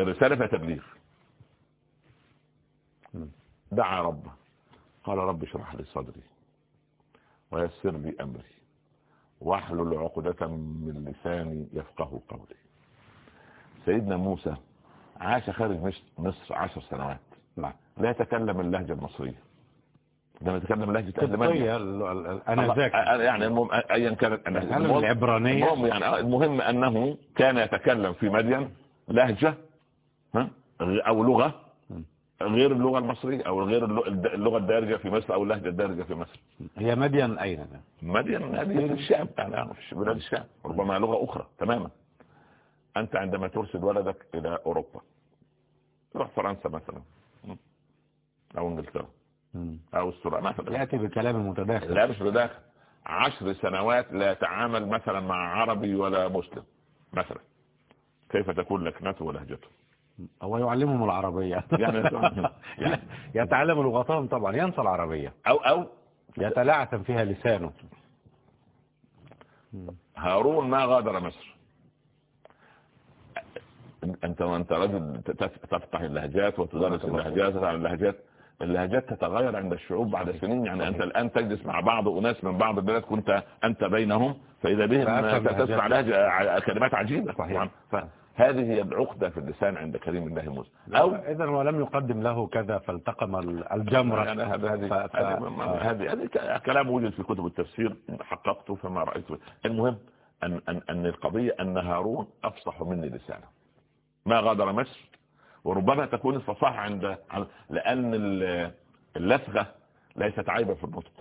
الرسالة فيها تبليغ. دعا ربه قال رب اشرح لي صدري ويسر لي أمري. واحلل عقدة من لساني يفقه قولي. سيدنا موسى عاش خارج مصر عشر سنوات. لا يتكلم اللهجة المصرية. لما يتكلم لهجة أهل مدين قبطية ال- ال- ال- أنا ذاك الله- يعني المهم ايا كانت هل المهم- يعني آه، المهم أنه كان يتكلم في مدين لهجة ها أو لغة م. غير اللغة المصرية أو غير اللغة الدارجة في مصر أو اللهجة الدارجة في مصر هي مدين أين مدين هذه في الشام يعني في بلاد الشام ربما لغة أخرى تماما أنت عندما ترسل ولدك إلى أوروبا تروح فرنسا مثلا. أو إنجلترا. أو استراليا مثلا يأتي بكلام متداخل لا مش بداخل عشر سنوات لا يتعامل مثلا مع عربي ولا مسلم مثلا. كيف تكون لكنته ولهجته؟ هو يعلمهم العربية. يعني يعني يتعلم لغتهم طبعا ينسى العربية. أو أو. يتلعثم فيها لسانه. هارون ما غادر مصر. أنت وانت رجل تف- تفتح اللهجات وتدرس اللهجات وتعلم اللهجات. اللهجات تتغير عند الشعوب بعد سنين يعني أنت الآن تجلس مع بعض أناس من بعض البلاد كنت أنت بينهم فإذا بهم تسمع. لهجة كلمات عجيبة صحيح. فهذه هي العقدة في اللسان عند كريم الله موسى. أو إذا ولم يقدم له كذا فالتقم ال- الجمرة. يعني هذه ف- هذه هذه هذه كلام وجد في كتب التفسير حققته فما رأيته المهم أن, أن, أن القضية أن هارون أفصح مني لسانا ما غادر مصر وربما تكون الفصاحة عند لأن ال- اللثغة ليست عيبا في النطق.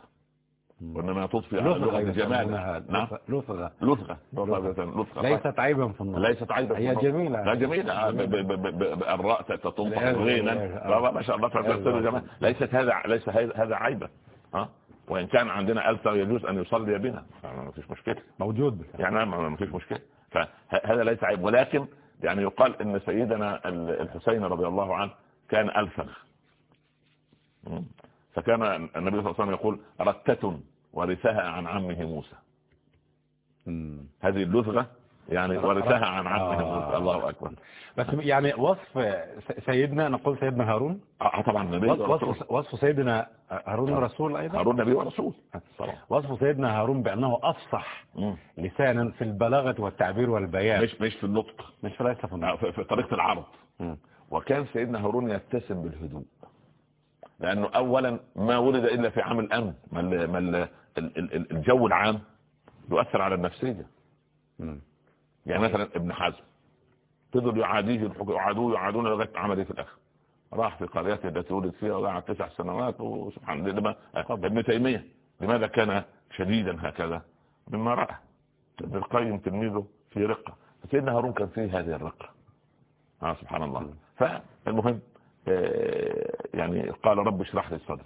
وإنما تضفي على لغة الجمال. نعم. لثغة. لثغة. لثغة. ليست عيبا في النطق. ليست عيبا في هي النطق. جميلة. لا جميلة. الراء تنطق غينا. آه. ما شاء الله جمال ليست هذا ليس هذا عيبا. ها؟ وإن كان عندنا ألف يجوز أن يصلي بنا. ما فيش مشكلة. موجود. يعني ما- ما فيش مشكلة. فهذا ليس عيب. ولكن يعني يقال إن سيدنا ال- الحسين رضي الله عنه كان الفغ م? فكان النبي صلى الله عليه وسلم يقول رتة ورثها عن عمه موسى. هذه اللثغه يعني ورثها عن عمه آه. الله أكبر. بس يعني وصف سيدنا نقول سيدنا هارون؟ آه طبعا النبي وصف. وصف, سيدنا هارون رسول أيضا؟ هارون نبي ورسول. طبعا. وصف سيدنا هارون بأنه أفصح. لسانا في البلاغة والتعبير والبيان. مش مش في النطق. مش ليس في آه، النطق في في طريقة العرض. وكان سيدنا هارون يتسم بالهدوء. لأنه اولا ما ولد إلا في عام الأمن. ما ال- ما ال- ال- ال- الجو العام يؤثر على النفسية. مم. يعني مثلا ابن حزم. فضل يعاديه الحكم يعادوه يعادون لغاية عمل إيه في الآخر. راح في قريته التي ولد فيها وقعد تسع سنوات وسبحان الله لما ابن تيمية. لماذا كان شديدا هكذا؟ مما رأى. ابن القيم تلميذه في رقة. سيدنا هارون كان فيه هذه الرقة. آه سبحان الله. فالمهم آه، يعني قال رب اشرح لي صدري.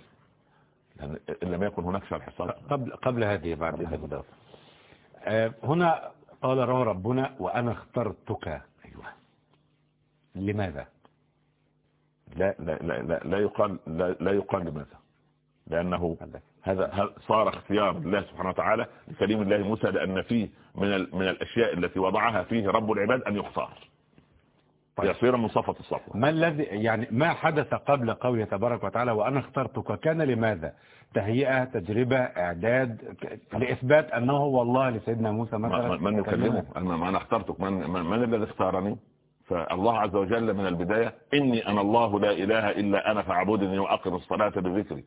إن لم يكن هناك شرح صدر قبل قبل هذه بعد إذا آه، هنا قال له ربنا وأنا اخترتك. أيوه. لماذا؟ لا لا لا لا, لا يقال لا, لا يقال لماذا؟ لأنه هذا. صار اختيار الله سبحانه وتعالى لكليم الله موسى لأن فيه من من الأشياء التي وضعها فيه رب العباد أن يختار. يصير من صفة الصفوة. ما الذي يعني ما حدث قبل قوله تبارك وتعالى وأنا اخترتك كان لماذا؟ تهيئة تجربة إعداد لإثبات أنه هو الله لسيدنا موسى مثلا من يكلمه؟ أنا ما أنا اخترتك. من, من, من الذي اختارني؟ فالله عز وجل من البداية إني أنا الله لا إله إلا أنا فاعبدني وأقم الصلاة بذكري.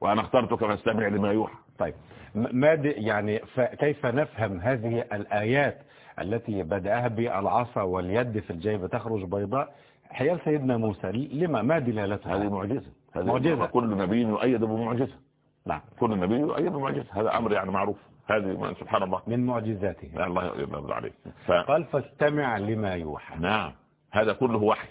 وأنا اخترتك فاستمع لما يوحى. طيب. ما يعني فكيف نفهم هذه الآيات التي بدأها بالعصا واليد في الجيب تخرج بيضاء. حيال سيدنا موسى لما ما دلالتها؟ هذه معجزة. هذه معجزة. كل نبي يؤيد بمعجزة. نعم. كل نبي يؤيد بمعجزة. هذا أمر يعني معروف. هذه سبحان الله. من معجزاته. الله يرضى عليه. ف... قال فاستمع لما يوحى. نعم. هذا كله وحي.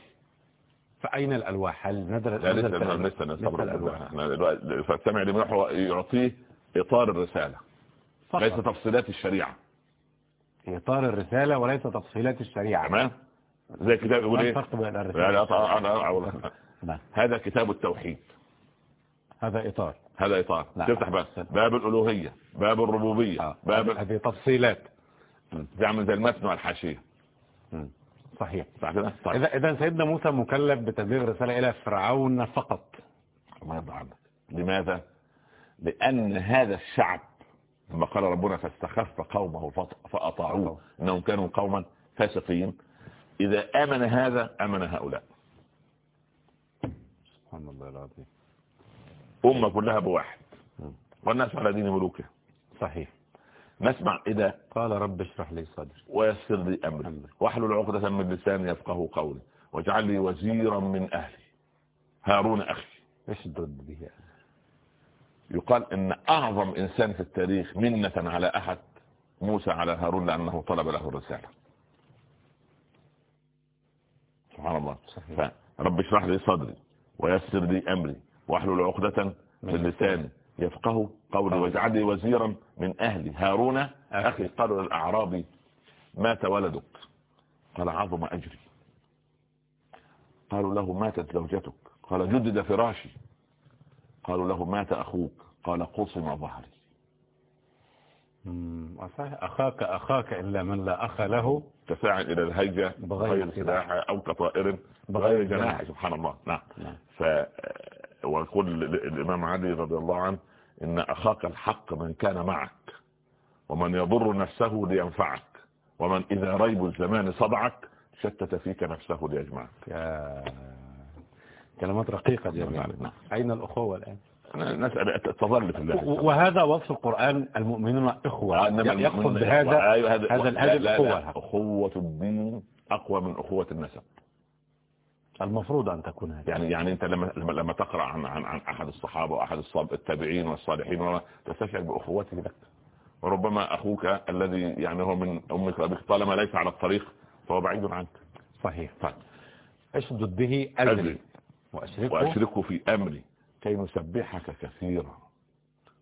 فأين الألواح؟ هل نزلت لا لسه لسه لسه الألواح. إحنا دلوقتي فاستمع لما يوحى يعطيه إطار الرسالة. فقط. ليس تفصيلات الشريعة. إطار الرسالة وليس تفصيلات الشريعة. تمام؟ زي كتاب يقول إيه؟ يعني الرسالة؟ أط- أنا لك. نعم. هذا كتاب التوحيد. هذا إطار. هذا إطار. لا. تفتح بس باب الألوهية باب الربوبية آه. باب هذه تفصيلات. تعمل زي المتن والحاشية. صحيح. صح كده؟ طيب إذا إذا سيدنا موسى مكلف بتبليغ الرسالة إلى فرعون فقط. الله يرضى عنك. لماذا؟ لأن هذا الشعب لما قال ربنا فاستخف قومه فأطاعوه إنهم كانوا قوما فاسقين. إذا آمن هذا آمن هؤلاء. سبحان الله العظيم. أمة كلها بواحد. والناس على دين ملوكه. صحيح. نسمع إذا قال رب اشرح لي صدري. ويسر لي أمري. واحلل عقدة من لساني يفقه قولي. واجعل لي وزيرا من أهلي. هارون أخي. اشدد به يقال إن أعظم إنسان في التاريخ منة على أحد موسى على هارون لأنه طلب له الرسالة. سبحان الله. فرب اشرح لي صدري ويسر لي أمري واحلل عقدة من لساني يفقه قولي واجعل لي وزيرا من أهلي هارون. أخي قالوا للأعرابي مات ولدك. قال عظم أجري. قالوا له ماتت زوجتك. قال جدد فراشي. قالوا له مات أخوك قال قصم ظهري. أخاك أخاك إلا من لا أخ له تفاعل إلى الهيجة بغير بغير سلاح أو كطائر بغير جناح. سبحان الله نعم نعم. ف ويقول الإمام علي رضي الله عنه إن أخاك الحق من كان معك ومن يضر نفسه لينفعك ومن إذا ريب الزمان صدعك شتت فيك نفسه ليجمعك يا كلمات رقيقة جميلة نعم. أين الأخوة الآن نسأل تظل في الله وهذا وصف القرآن المؤمنون إخوة إنما يقصد بهذا إخوة. أيوة هذا لا. الحق. أخوة الدين أقوى من أخوة النسب المفروض أن تكون هذه يعني يعني أنت لما لما, لما تقرأ عن عن عن أحد الصحابة وأحد الصاب التابعين والصالحين تستشعر باخوته لك وربما أخوك الذي يعني هو من أمك وأبيك طالما ليس على الطريق فهو بعيد عنك صحيح طيب اشدد به أجري. وأشركه وأشركه في أمري. كي نسبحك كثيرا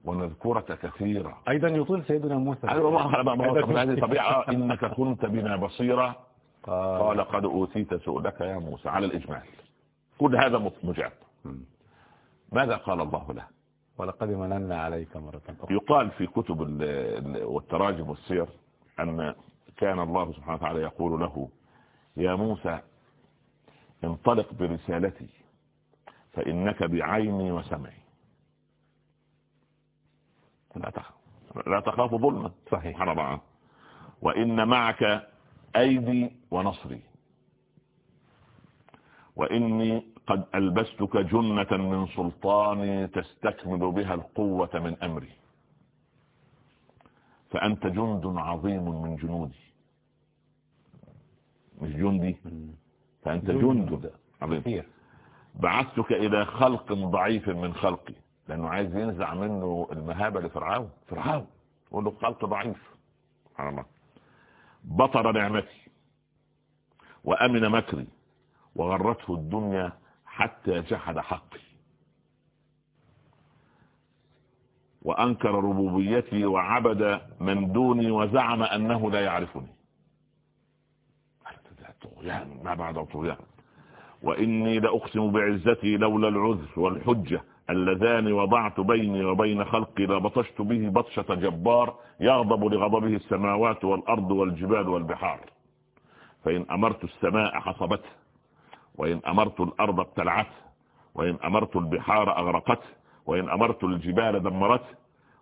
ونذكرك كثيرا. أيضا يطيل سيدنا موسى. أيوه هو من هذه الطبيعه إنك كنت بنا بصيرا. قال. قال قد أوتيت سؤلك يا موسى. على الإجمال. كل هذا مجاب. ماذا قال الله له؟ ولقد مننا عليك مرة أخرى. يقال في كتب ال- ال- والتراجم والسير أن كان الله سبحانه وتعالى يقول له يا موسى انطلق برسالتي فإنك بعيني وسمعي. لا تخاف. لا تخاف ظلما. صحيح. الله. وإن معك أيدي ونصري. وإني قد ألبستك جنة من سلطاني تستكمل بها القوة من أمري. فأنت جند عظيم من جنودي. مش جندي. فأنت جند. عظيم. بعثتك إلى خلق ضعيف من خلقي. لأنه عايز ينزع منه المهابة لفرعون. فرعون. يقول له خلق ضعيف. سبحان الله. بطر نعمتي. وأمن مكري. وغرته الدنيا حتى جحد حقي. وأنكر ربوبيتي وعبد من دوني وزعم أنه لا يعرفني. طغيان. ما بعد طغيان. وإني لأقسم بعزتي لولا العذر والحجة اللذان وضعت بيني وبين خلقي لبطشت به بطشة جبار يغضب لغضبه السماوات والأرض والجبال والبحار. فإن أمرت السماء حصبته وإن أمرت الأرض ابتلعته وإن أمرت البحار أغرقته وإن أمرت الجبال دمرته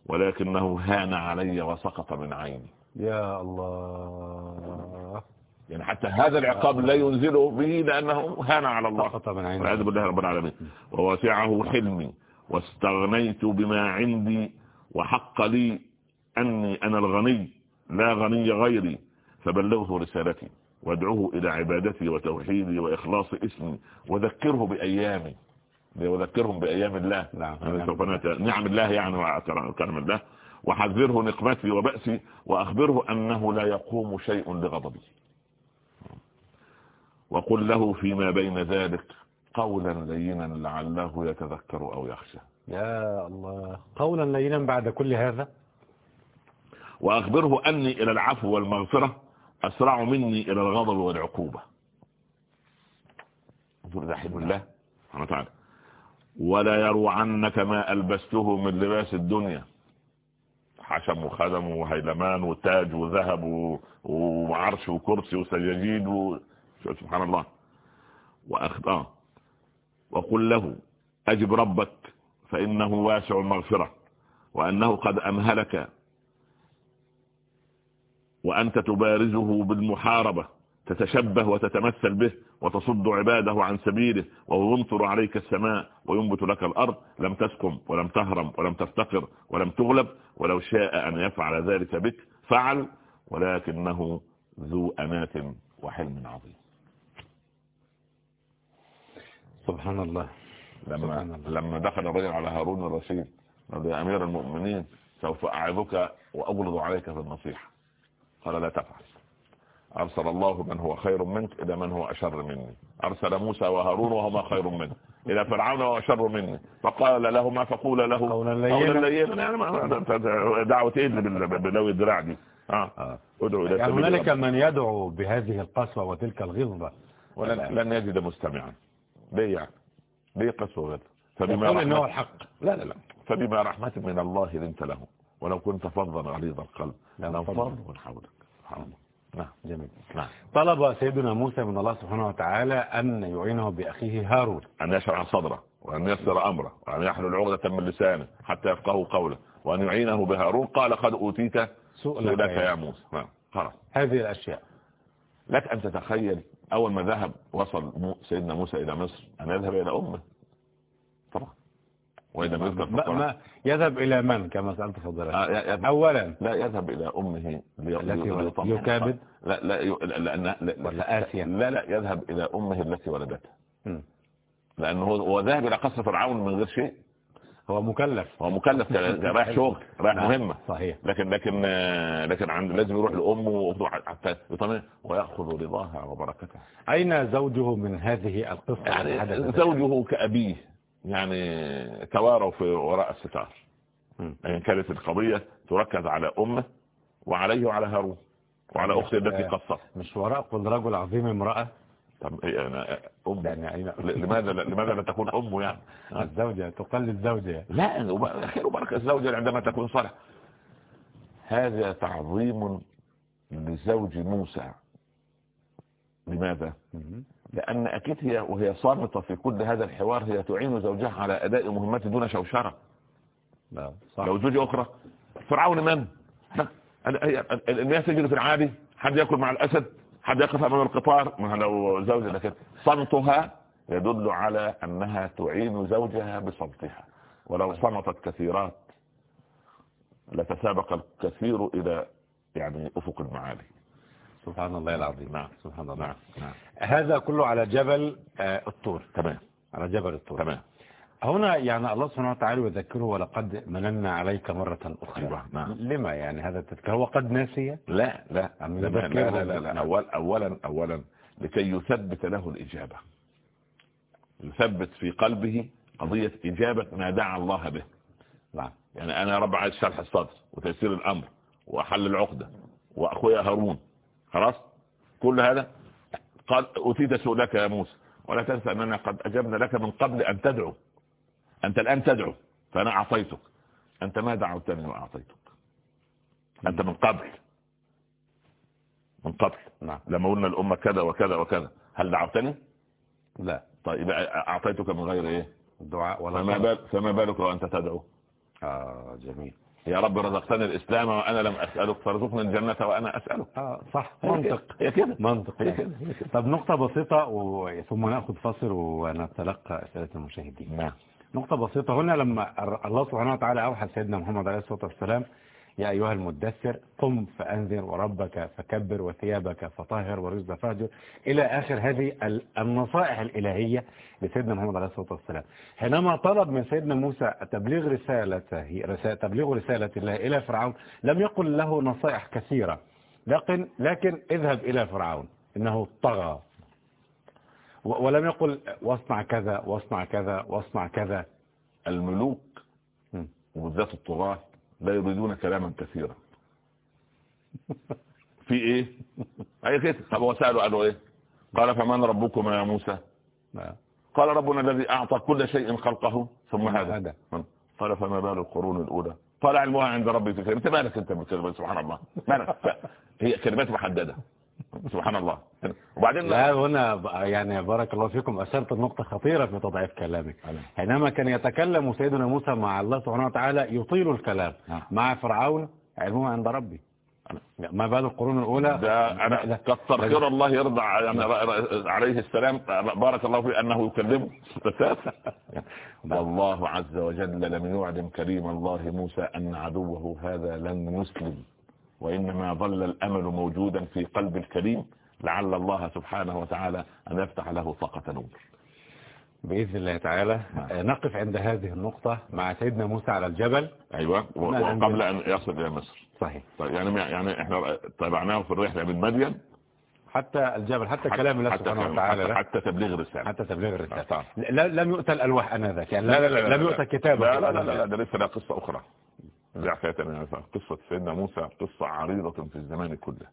ولكنه هان علي وسقط من عيني. يا الله. يعني حتى هذا العقاب لا ينزله به لأنه هان على الله. والعياذ بالله رب العالمين. ووسعه حلمي واستغنيت بما عندي وحق لي أني أنا الغني لا غني غيري. فبلغه رسالتي وادعوه إلى عبادتي وتوحيدي وإخلاص اسمي وذكره بأيامي. وذكرهم بأيام الله. نعم. نعم الله يعني وكلام الله. وحذره نقمتي وبأسي وأخبره أنه لا يقوم شيء لغضبي. وقل له فيما بين ذلك قولا لينا لعله يتذكر أو يخشى. يا الله قولا لينا بعد كل هذا؟ وأخبره أني إلى العفو والمغفرة أسرع مني إلى الغضب والعقوبة. انظر حلو الله سبحانه وتعالى. ولا يروعنك ما ألبسته من لباس الدنيا. حشم وخدم وهيلمان وتاج وذهب وعرش وكرسي وسجاجيد سبحان الله. وأخطأ وقل له أجب ربك فإنه واسع المغفرة وأنه قد أمهلك وأنت تبارزه بالمحاربة تتشبه وتتمثل به وتصد عباده عن سبيله وهو عليك السماء وينبت لك الأرض لم تسكن ولم تهرم ولم تفتقر ولم تغلب ولو شاء أن يفعل ذلك بك فعل ولكنه ذو أنات وحلم عظيم. سبحان الله. لما, سبحان الله. لما دخل الرجل على هارون الرشيد يا أمير المؤمنين سوف أعظك وأغلظ عليك في النصيحة. قال لا تفعل. أرسل الله من هو خير منك إلى من هو أشر مني. أرسل موسى وهارون وهما خير منه إلى فرعون وأشر مني. فقال لهما فقول له قولا لينا. يعني دعوة إيه بلو الدراع دي. آه. آه. ادعو إلى يعني سبيل هنالك. من يدعو بهذه القسوة وتلك ولن لن يجد مستمعا. ليه يعني ليه قسوة غير فبما رحمة الحق. لا لا لا. فبما رحمة من الله لنت له. ولو كنت فظا غليظ القلب لانفضوا من حولك. سبحان الله نعم. جميل. نعم. طلب سيدنا موسى من الله سبحانه وتعالى أن يعينه بأخيه هارون. أن يشرع صدره وأن يسر أمره وأن يحلل عقدة من لسانه حتى يفقه قوله. وأن يعينه بهارون قال قد أوتيت سؤلك لك يا يا موسى. نعم. خلاص. هذه الأشياء. لك أن تتخيل أول ما ذهب وصل سيدنا موسى إلى مصر أن يذهب إلى أمة طبعا وإذا ما ما يذهب إلى من كما سألت فضلك آه، أولا لا يذهب إلى أمه لي- التي. يكابد؟ لا لا ي- لا لا لا, لا, ولا؟ لا لا يذهب إلى أمه التي ولدته مم. لأنه هو ذاهب إلى قصر فرعون من غير شيء هو مكلف هو مكلف رايح شغل رايح نعم، مهمة. صحيح. لكن لكن لكن عند لازم يروح وأخته حتى يطمئن ويأخذ رضاها وبركتها. أين زوجه من هذه التي يعني؟ زوجه كأبيه يعني تواروا في وراء الستار. يعني كانت القضية تركز على أمه وعليه وعلى هارون وعلى أخته التي آه. قصرت. مش وراء كل رجل عظيم امرأة؟ طب إيه أنا أم يعني أين- لماذا لماذا لا تكون أمه يعني؟ الزوجة تقلد زوجها لا خير وبركة الزوجة عندما تكون صالح هذا تعظيم لزوج موسى. لماذا؟ مم. لأن أكيد هي وهي صامتة في كل هذا الحوار هي تعين زوجها على أداء مهمات دون شوشرة. لا صح. لو زوجة أخرى. فرعون من؟ لا، ال- هي- ال- المياه تجري في العادي؟ حد يأكل مع الأسد؟ حد يقف أمام القطار؟ ما لو زوجة لكن صمتها يدل على أنها تعين زوجها بصمتها. ولو صمتت كثيرات لتسابق الكثير إلى يعني أفق المعالي. سبحان الله العظيم. نعم سبحان الله. نعم نعم. هذا كله على جبل آه، الطور. تمام. على جبل الطور. تمام. هنا يعني الله سبحانه وتعالى يذكره ولقد مننا عليك مرة أخرى. أيوة، نعم. لما يعني هذا التذكير؟ هو قد ناسي لا لا. لا لا لا, لا, لا. أول أولا أولا لكي يثبت له الإجابة. يثبت في قلبه قضية إجابة ما دعا الله به. نعم. يعني أنا يا رب عايز شرح الصدر وتيسير الأمر وحل العقدة وأخويا هارون. خلاص؟ كل هذا؟ قال أتيت سؤلك يا موسى ولا تنسى أننا قد أجبنا لك من قبل أن تدعو. أنت الآن تدعو فأنا أعطيتك. أنت ما دعوتني وأعطيتك أنت من قبل. من قبل. نعم. لما قلنا الأمة كذا وكذا وكذا. هل دعوتني؟ لا. طيب أعطيتك من غير إيه؟ الدعاء ولا فما. بال فما بالك وأنت تدعو؟ آه جميل. يا رب رزقتني الإسلام وأنا لم أسألك فرزقني الجنة وأنا أسألك. آه صح. منطق. هي كده. منطق كده. هي كده. طب نقطة بسيطة و... ثم نأخذ فاصل ونتلقى أسئلة المشاهدين. نعم. نقطة بسيطة. هنا لما الله سبحانه وتعالى أوحى سيدنا محمد عليه الصلاة والسلام يا أيها المدثر قم فأنذر وربك فكبر وثيابك فطهر ورزق فاهجر. إلى آخر هذه ال- النصائح الإلهية لسيدنا محمد عليه الصلاة والسلام. حينما طلب من سيدنا موسى تبليغ رسالته تبليغ رسالة الله إلى فرعون لم يقل له نصائح كثيرة. لكن لكن اذهب إلى فرعون إنه طغى. ولم يقل واصنع كذا واصنع كذا واصنع كذا. الملوك. وبالذات الطغاة لا يريدون كلاما كثيرا. في إيه؟ أي كده طب سأله قالوا إيه؟ قال فمن ربكما يا موسى. قال ربنا الذي أعطى كل شيء خلقه ثم هذا. قال فما بال القرون الأولى؟ قال علمها عند ربي في كلمة. أنت مالك أنت سبحان الله؟ مالك؟ هي كلمات محددة. سبحان الله. وبعدين لا هنا يعني بارك الله فيكم أشرت النقطة خطيرة في تضعيف كلامك. حينما كان يتكلم سيدنا موسى مع الله سبحانه وتعالى يطيل الكلام نعم. مع فرعون علمه عند ربي. ما بال القرون الأولى؟ ده لا. كتر خير الله يرضى عليه السلام. بارك الله فيه أنه يكلمه. والله عز وجل لم يعلم كريم الله موسى أن عدوه هذا لن يسلم. وإنما ظل الأمل موجودا في قلب الكريم لعل الله سبحانه وتعالى أن يفتح له طاقة نور. بإذن الله تعالى نعم. آه، نقف عند هذه النقطة مع سيدنا موسى على الجبل. نعم. وقبل أن يصل إلى مصر. صحيح. طيب يعني يعني إحنا تابعناه في الرحلة من مدين؟ حتى الجبل حتى كلام الله حتى سبحانه وتعالى. حتى. حتى تبليغ الرسالة. حتى تبليغ الرسالة. طبعا. لا لم يؤتى الألواح أنذاك يعني لا لا لا لم يؤتى كتابة لا لا لا, لا, لا ده لسه لها قصة أخرى. دي حكاية. قصة سيدنا موسى قصة عريضة في الزمان كله.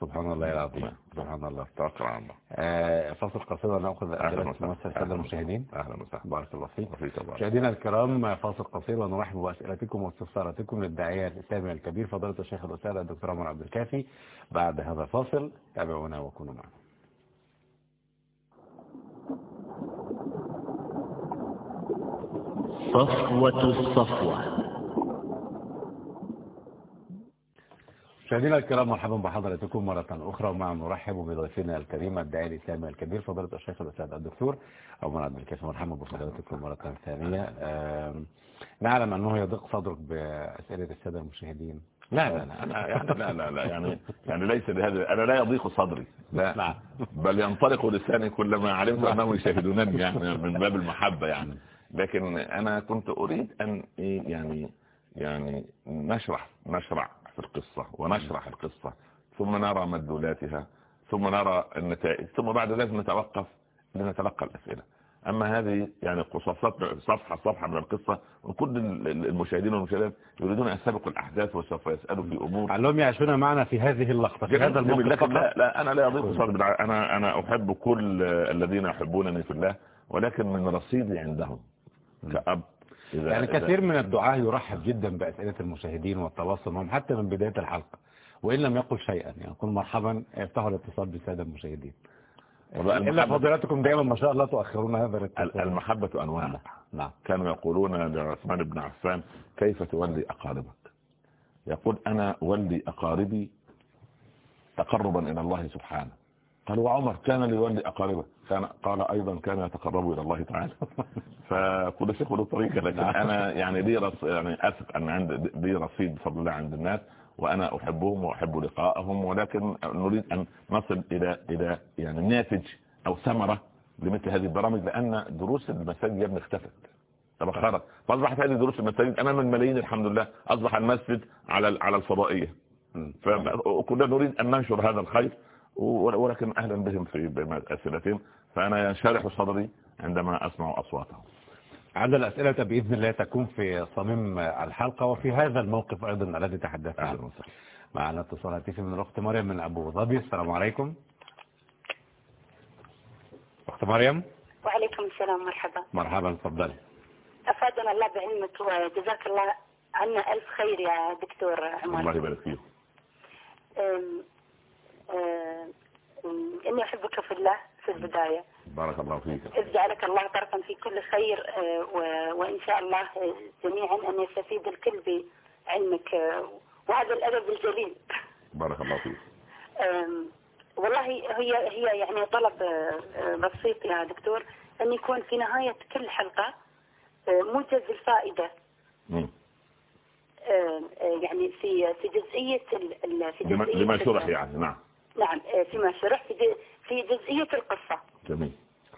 سبحان الله العظيم سبحان الله. توكل على الله. آه، فاصل قصير ونأخذ أهلا أسئلة وسهلا. أهلا المشاهدين. أهلا وسهلا. بارك الله فيك. مشاهدينا الكرام فاصل قصير ونرحب بأسئلتكم واستفساراتكم للداعية الإسلامي الكبير فضيلة الشيخ الأستاذ الدكتور عمر عبد الكافي. بعد هذا الفاصل تابعونا وكونوا معنا. صفوة الصفوة. مشاهدينا الكرام مرحبا بحضراتكم مرة أخرى ومع نرحب بضيفنا الكريم الداعي الإسلامي الكبير فضيلة الشيخ الأستاذ الدكتور عمر عبد الكافي مرحبا بحضراتكم مرة ثانية. نعلم أنه يضيق صدرك بأسئلة السادة المشاهدين. لا لا لا أنا يعني لا لا لا يعني يعني ليس لهذا أنا لا يضيق صدري. لا بل ينطلق لساني كلما علمت أنهم يشاهدونني يعني من باب المحبة يعني. لكن أنا كنت أريد أن يعني يعني نشرح نشرع في القصة ونشرح القصة ثم نرى مدلولاتها ثم نرى النتائج ثم بعد ذلك نتوقف لنتلقى الأسئلة. أما هذه يعني قصصات صفحة صفحة من القصة وكل المشاهدين والمشاهدات يريدون أن يسبقوا الأحداث وسوف يسألوا في أمور. علهم يعيشون معنا في هذه اللقطة في هذا الموقف لكن لا, لا أنا لا صدري بالع- أنا أنا أحب كل الذين يحبونني في الله ولكن من رصيدي عندهم كأب يعني كثير من الدعاة يرحب جدا بأسئلة المشاهدين والتواصل معهم حتى من بداية الحلقة. وإن لم يقل شيئا يعني يقول مرحبا يفتحوا الاتصال بالسادة المشاهدين. إلا فضيلتكم دائما ما شاء الله تؤخرون هذا الاتصال. المحبة أنواع نعم. كانوا يقولون لعثمان بن عفان كيف تولي أقاربك؟ يقول أنا ولي أقاربي تقربا إلى الله سبحانه. قال وعمر كان ليولي أقاربه كان قال أيضا كان يتقرب إلى الله تعالى. فكل شيء له طريقة لكن أنا يعني لي رص يعني أثق أن عند لي رصيد بفضل الله عند الناس وأنا أحبهم وأحب لقائهم ولكن نريد أن نصل إلى إلى يعني ناتج أو ثمرة لمثل هذه البرامج لأن دروس المساجد يا ابني اختفت. تبخرت فأصبحت هذه دروس المساجد أمام الملايين الحمد لله. أصبح المسجد على على الفضائية. فكنا نريد أن ننشر هذا الخير. ولكن أهلا بهم في أسئلتهم. فأنا ينشرح صدري عندما أسمع أصواتهم. عند الأسئلة بإذن الله تكون في صميم الحلقة وفي هذا الموقف أيضا الذي تحدثنا. أهلا عنه وسهلا. معنا اتصال هاتفي من الأخت مريم من أبو ظبي. السلام عليكم. أخت مريم. وعليكم السلام مرحبا. مرحبا تفضلي. أفادنا الله بعلمك وجزاك الله عنا ألف خير يا دكتور الله عمر يبارك فيك. أم- إني أحبك في الله في البداية. بارك الله فيك. إذ جعلك الله طرفا في كل خير أه، و- وإن شاء الله أه، جميعا أن يستفيد الكل بعلمك وهذا الأدب الجليل. بارك الله فيك. والله هي هي يعني طلب بسيط يا دكتور أن يكون في نهاية كل حلقة موجز الفائدة. مم. آه، آه، يعني في في جزئية في جزئية لما شرح يعني؟ نعم. نعم آه، فيما شرح في جزئية القصة. جميل.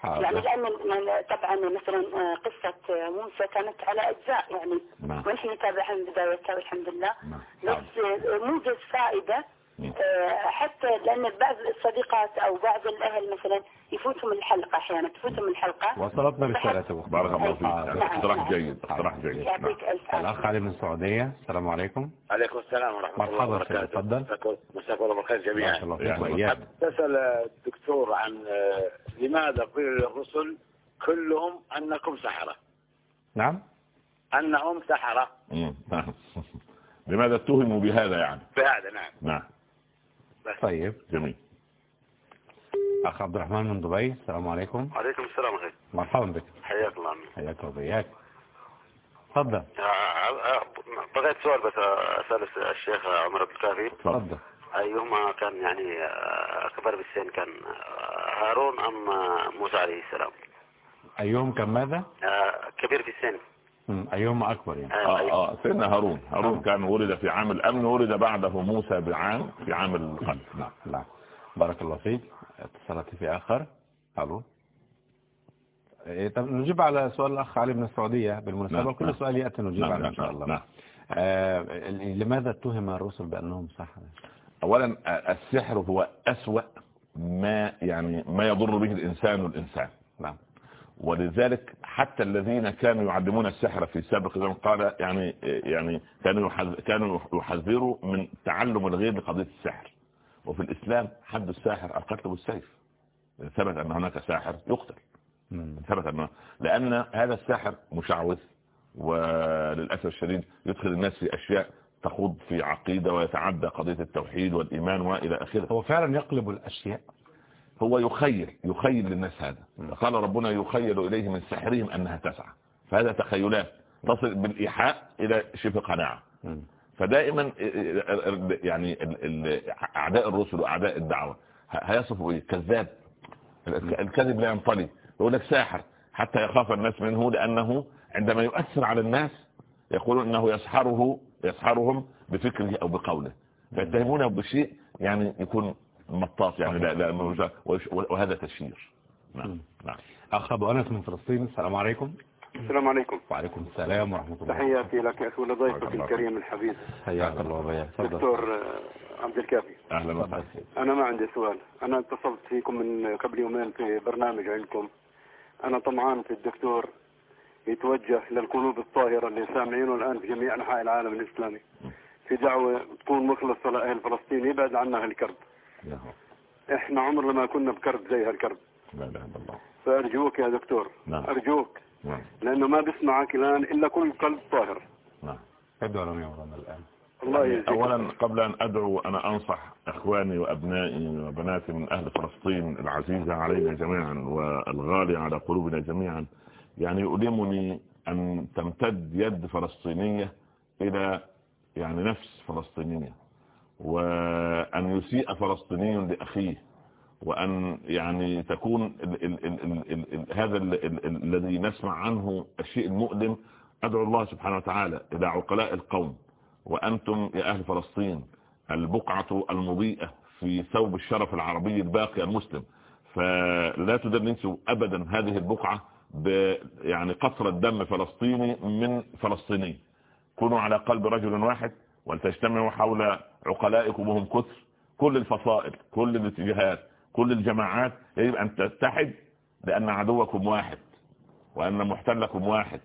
يعني لأن طبعا مثلا آه، قصة موسى كانت على أجزاء يعني. نعم. ونحن نتابعها من بدايتها والحمد لله. نعم بس آه، موجز فائدة حتى لأن بعض الصديقات أو بعض الأهل مثلا يفوتهم الحلقة أحيانا تفوتهم الحلقة. وصلتنا رسالته بارك الله فيك. اقتراح نعم. جيد اقتراح جيد. نعم. يعطيك ألف عافية. الأخ علي من السعودية. السلام عليكم. عليكم السلام ورحمة الله مرحبا وبركاته. سيدي، تفضل. مساكم الله بالخير جميعا. الله فيك. يعني تسأل الدكتور عن آه، لماذا قيل للرسل كلهم أنكم سحرة؟ نعم. أنهم سحرة. نعم. لماذا اتهموا بهذا يعني؟ بهذا نعم. نعم. طيب. جميل. أخ عبد الرحمن من دبي السلام عليكم. عليكم السلام عليكم. مرحبا بك. حياك الله عمي. حياك وبياك تفضل. بغيت سؤال بس أسأل الشيخ عمر عبد الكافي تفضل. أيهما كان يعني أكبر بالسن كان هارون أم موسى عليه السلام؟ أيهم كان ماذا؟ كبير في السن مم، أيهما أكبر يعني. آه آه سيدنا هارون. هارون كان ولد في عام الأمن ولد بعده موسى بعام في عام القتل. نعم. نعم بارك الله فيك. اتصالات في آخر. ألو. إيه، طب نجيب على سؤال الأخ علي من السعودية بالمناسبة. نعم، كل نعم. سؤال يأتي نجيب نعم عليه إن شاء نعم الله. نعم. آه لماذا اتهم الرسل بأنهم سحرة؟ اولا آه، السحر هو أسوأ ما يعني ما يضر به الإنسان الانسان نعم. ولذلك حتى الذين كانوا يعلمون السحر في سابق زمن قال يعني يعني كانوا كانوا يحذروا من تعلم الغير لقضيه السحر. وفي الإسلام حد الساحر القتل بالسيف. ثبت أن هناك ساحر يقتل. مم. ثبت انه لأن هذا الساحر مشعوذ وللأسف الشديد يدخل الناس في أشياء تخوض في عقيدة ويتعدى قضية التوحيد والإيمان وإلى آخره. هو فعلا يقلب الأشياء؟ هو يخيل يخيل للناس هذا. قال ربنا يخيل إليه من سحرهم أنها تسعى. فهذا تخيلات تصل بالإيحاء إلى شبه قناعة مم. فدائما يعني أعداء الرسل وأعداء الدعوة ه- هيصفوا إيه؟ كذاب. الك- الكذب لا ينطلي يقول لك ساحر حتى يخاف الناس منه لأنه عندما يؤثر على الناس يقولون أنه يسحره يسحرهم بفكره أو بقوله. فيتهمونه بشيء يعني يكون مطاط يعني لا لا وهذا تشهير نعم نعم. أخ أبو أنس من فلسطين السلام عليكم. السلام عليكم. وعليكم السلام ورحمة الله تحياتي لك أخي ولضيفك الكريم الحبيب. حياك الله وبياك دكتور آه، عبد الكافي. أهلا وسهلا. أنا ما عندي سؤال. أنا اتصلت فيكم من قبل يومين في برنامج عندكم. أنا طمعان في الدكتور يتوجه للقلوب الطاهرة اللي سامعينه الآن في جميع أنحاء العالم الإسلامي. في دعوة تكون مخلصة لأهل فلسطين يبعد عنا هالكرب. يا رب. إحنا عمرنا ما كنا بكرب زي هالكرب. لا إله إلا الله. فأرجوك يا دكتور. نعم. أرجوك. نعم. لأنه ما بيسمعك الآن إلا كل قلب طاهر. نعم. أدعو لهم يا مولانا الآن. الله يجزيك. اولا قبل أن أدعو أنا أنصح إخواني وأبنائي وبناتي من أهل فلسطين العزيزة علينا جميعا والغالية على قلوبنا جميعا. يعني يؤلمني أن تمتد يد فلسطينية إلى يعني نفس فلسطينية. وأن يسيء فلسطيني لأخيه. وأن يعني تكون ال ال ال ال ال ال هذا ال ال ال الذي نسمع عنه الشيء المؤلم. أدعو الله سبحانه وتعالى. إلى عقلاء القوم وأنتم يا أهل فلسطين البقعة المضيئة في ثوب الشرف العربي الباقي المسلم فلا تدنسوا أبدا هذه البقعة ب يعني قطرة دم فلسطيني من فلسطيني كونوا على قلب رجل واحد ولتجتمعوا حول عقلائكم وهم كثر. كل الفصائل كل الاتجاهات كل الجماعات يجب أن تتحد لأن عدوكم واحد وأن محتلكم واحد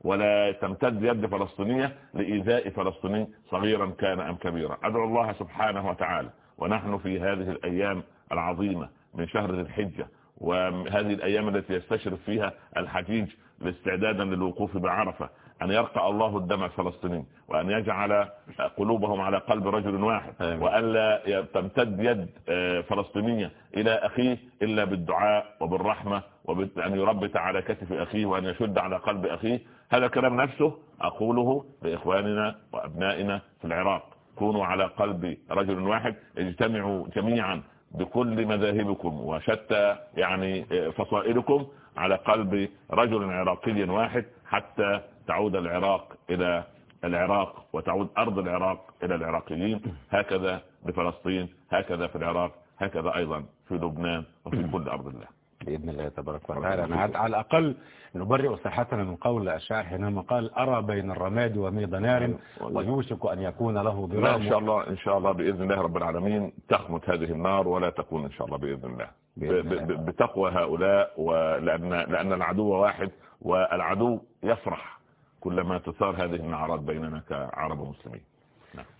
ولا تمتد يد فلسطينية لإيذاء فلسطيني صغيرا كان أم كبيرا. أدعو الله سبحانه وتعالى ونحن في هذه الأيام العظيمة من شهر الحجة وهذه الأيام التي يستشرف فيها الحجيج استعدادا للوقوف بعرفة أن يرقى الله الدم الفلسطيني وأن يجعل قلوبهم على قلب رجل واحد آمين. وألا تمتد يد آه، فلسطينية إلى أخيه إلا بالدعاء وبالرحمة وأن يربط على كتف أخيه وأن يشد على قلب أخيه. هذا الكلام نفسه أقوله لإخواننا وأبنائنا في العراق. كونوا على قلب رجل واحد اجتمعوا جميعا بكل مذاهبكم وشتى يعني آه، فصائلكم. على قلب رجل عراقي واحد حتى تعود العراق إلى العراق وتعود أرض العراق إلى العراقيين. هكذا بفلسطين هكذا في العراق هكذا أيضا في لبنان وفي كل أرض الله. بإذن الله تبارك وتعالى. أنا على الأقل نبرئ صحتنا من قول الشاعر حينما قال أرى بين الرماد وميض نار ويوشك أن يكون له لا إن شاء ضرام الله إن شاء الله بإذن الله رب العالمين تخمت هذه النار ولا تكون إن شاء الله بإذن الله. ب- بإذن الله. بتقوى هؤلاء ولأن لأن العدو واحد والعدو يفرح كلما تثار هذه النعرات بيننا كعرب ومسلمين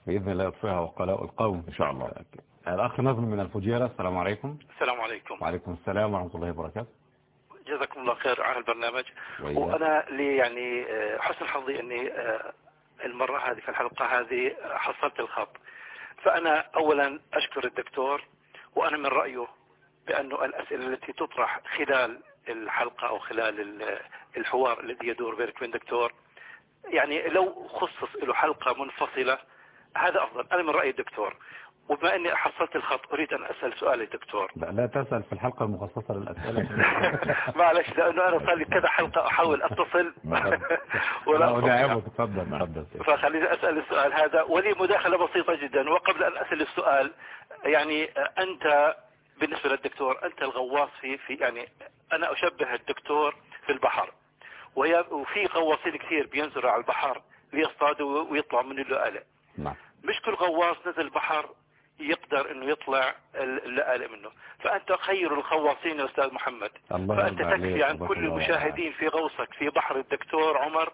بإذن الله يطفئها وقلاء القوم. إن شاء الله. الأخ نظم من الفجيرة السلام عليكم. السلام عليكم. وعليكم السلام ورحمة الله وبركاته. جزاكم الله خير على البرنامج. وإياك. وأنا لي يعني آه، حسن حظي إني آه، المرة هذه في الحلقة هذه حصلت الخط. فأنا اولا أشكر الدكتور وأنا من رأيه بانه الأسئلة التي تطرح خلال الحلقة أو خلال ال- الحوار الذي يدور بينك وبين الدكتور يعني لو خصص له حلقة منفصلة هذا أفضل. أنا من رأي الدكتور. وبما أني حصلت الخط أريد أن أسأل سؤال الدكتور لا, لا تسأل في الحلقة المخصصة للأسئلة. معلش لأنه أنا صار لي كذا حلقة أحاول أتصل. لا ولا أداعبك تفضل تفضل فخليني أسأل السؤال هذا. ولي مداخلة بسيطة جدا. وقبل أن أسأل السؤال يعني أنت بالنسبة للدكتور أنت الغواص في في يعني أنا أشبه الدكتور في البحر. وفي غواصين كثير بينزلوا على البحر ليصطادوا ويطلعوا من اللؤلؤ. نعم. مش كل غواص نزل البحر يقدر إنه يطلع اللؤلؤ منه. فأنت خير الغواصين يا أستاذ محمد. الله عليك، تكفي عن كل المشاهدين في غوصك في بحر الدكتور عمر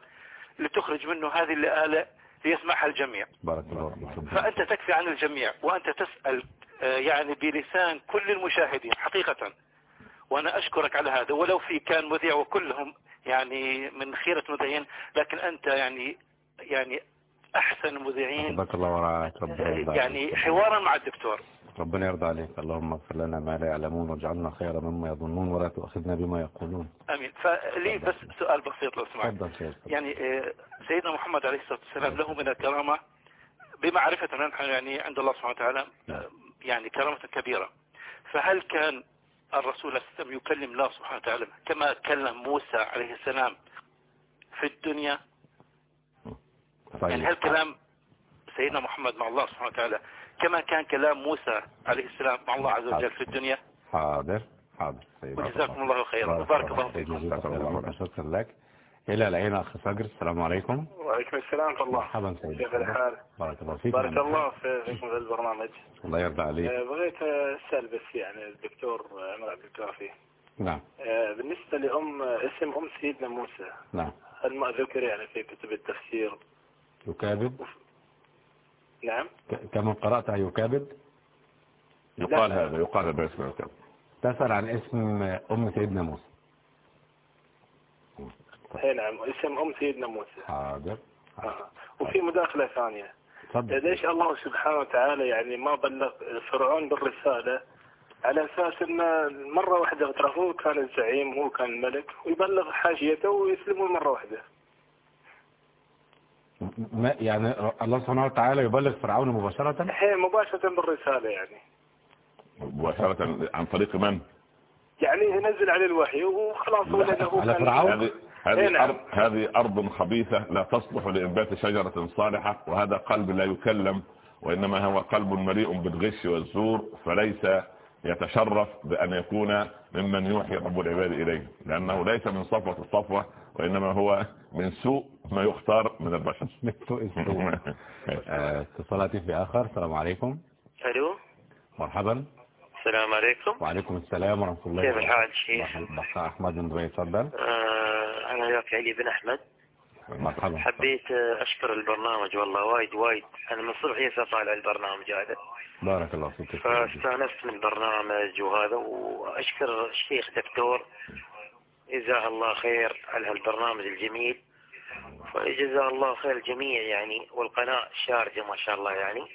لتخرج منه هذه اللآلة ليسمعها الجميع. بارك الله فأنت تكفي عن الجميع وأنت تسأل آه، يعني بلسان كل المشاهدين حقيقة. وأنا أشكرك على هذا ولو في كان مذيع وكلهم يعني من خيرة مذيعين لكن أنت يعني يعني أحسن المذيعين. جزاك الله ورعاك ربنا يرضى. يعني حوارا مع الدكتور. ربنا يرضى عليك. اللهم اغفر لنا ما لا يعلمون واجعلنا خيرا مما يظنون ولا تؤاخذنا بما يقولون. أمين. فلي بس سؤال بسيط لو سمحت. تفضل يعني آه، سيدنا محمد عليه الصلاة والسلام له من الكرامة بمعرفة نحن يعني عند الله سبحانه وتعالى آه، يعني كرامة كبيرة. فهل كان الرسول صلى الله عليه وسلم يكلم الله سبحانه وتعالى كما كلم موسى عليه السلام في الدنيا؟ يعني هل كلام سيدنا محمد مع الله سبحانه وتعالى كما كان كلام موسى عليه السلام مع الله عز وجل في الدنيا؟ حاضر. حاضر. وجزاكم الله خيرا. وبارك الله فيكم. شكرا لك. إلى العين أخ صقر السلام عليكم. وعليكم السلام ورحمة الله. مرحبا سيدي كيف الحال؟ بارك الله فيك. بارك الله في- فيكم في البرنامج. الله يرضى عليك. آه، بغيت أسأل بس يعني الدكتور عمر عبد الكافي. نعم. آه، بالنسبة لأم اسم أم سيدنا موسى. نعم. هل ما ذكر يعني في كتب التفسير؟ يكابد؟ نعم. كما قرأتها يكابد؟ يقال لا. هذا يقال هذا اسمه كذا تسأل عن اسم أم سيدنا موسى اي نعم. اسم أم سيدنا موسى حاضر. آه. وفي مداخلة ثانية. تفضل. ليش الله سبحانه وتعالى يعني ما بلغ فرعون بالرسالة على أساس أن مرة واحدة ترى هو كان الزعيم هو كان الملك ويبلغ حاشيته ويسلمون مرة واحدة. ما يعني الله سبحانه وتعالى يبلغ فرعون مباشرة هي مباشرة بالرسالة يعني مباشرة عن طريق من؟ يعني ينزل عليه الوحي وخلاص هو على فرعون؟ هذه إيه هذه نعم. أرض هذه أرض خبيثة لا تصلح لإنبات شجرة صالحة وهذا قلب لا يكلم وإنما هو قلب مليء بالغش والزور فليس يتشرف بأن يكون ممن يوحي رب العباد إليه لأنه ليس من صفوة الصفوة وإنما هو من سوء ما يختار من البشر. من سوء السوء. اتصالاتي في آخر. السلام عليكم. ألو. مرحبا. السلام عليكم. وعليكم السلام ورحمة الله كيف. الحال شيخ؟ بخ أحمد بن دبي تفضل. آه أنا وياك علي بن أحمد. مرحبا. حبيت آه، أشكر البرنامج والله وايد وايد. أنا من صبح يسا طالع البرنامج هذا. بارك الله فيك. فاستأنست من البرنامج وهذا. وأشكر الشيخ دكتور جزاه الله خير على هالبرنامج الجميل. فجزاه الله خير الجميع يعني والقناة شارجة ما شاء الله يعني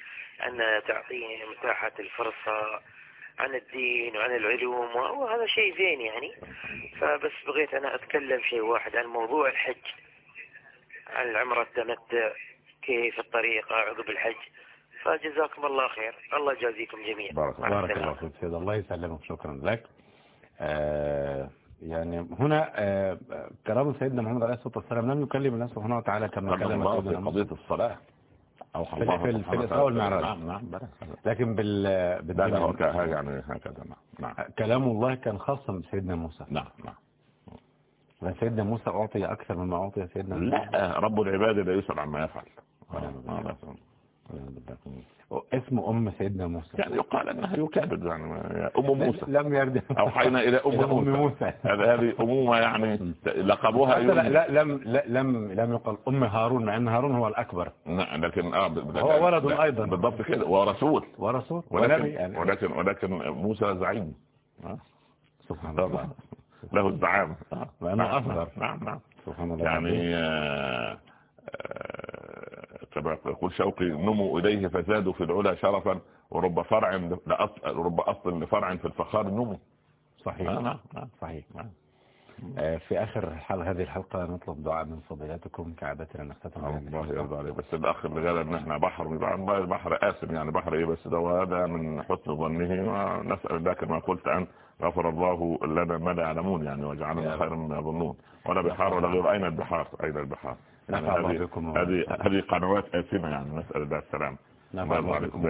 أن تعطيني مساحة الفرصة عن الدين وعن العلوم وهذا شيء زين يعني. فبس بغيت أنا أتكلم شيء واحد عن موضوع الحج عن العمرة التمتع كيف الطريقة عقب الحج. فجزاكم الله خير. الله يجازيكم جميعا. بارك, بارك. الله فيك. الله يسلمك شكرا لك. آه يعني هنا آه كلام سيدنا محمد عليه الصلاة والسلام لم يكلم الله سبحانه وتعالى كما كلم الله في قضية الصلاة. أو في, في, في الإسراء والمعراج. نعم نعم لكن بال بالدنيا- يعني هكذا. نعم نعم. كلام الله كان خاصا بسيدنا موسى. نعم نعم. سيدنا موسى أعطي أكثر مما أعطي سيدنا لا رب العباد لا يسأل عما يفعل. آه،. اسم أم سيدنا موسى. يعني يقال أنها يكابد يعني أم موسى. لم يرد. أوحينا إلى أم إلى موسى, هذه أمومة يعني لقبوها لا, لا لم لا لم لم يقل أم هارون مع أن هارون هو الأكبر. نعم لكن آه ب- هو ولد أيضا. بالضبط كده ورسول ورسول. ولكن يعني ولكن ولكن موسى زعيم. آه. سبحان الله. له الزعام آه. وأنه نعم، أصغر. نعم نعم. سبحان الله. يعني آه، آه، كما يقول شوقي نموا إليه فزادوا في العلا شرفا ورب فرع لأصل رب أصل لفرع في الفخار نمو. صحيح. آه، نعم نعم صحيح آه، في آخر الحلقة هذه الحلقة نطلب دعاء من فضيلتكم كعادتنا نختتم الله. يرضى عليه بس الأخ اللي قال أن إحنا بحر والله بحر قاسم يعني بحر إيه بس؟ ده هذا من حسن ظنه. ونسال الله كما قلت ان غفر الله لنا ما لا يعلمون يعني وجعلنا. خيرا مما يظنون. ولا بحار ولا غير أين البحار؟ أين البحار؟ هذه قنوات آثمة يعني نسأل الله السلام نفع الله عليكم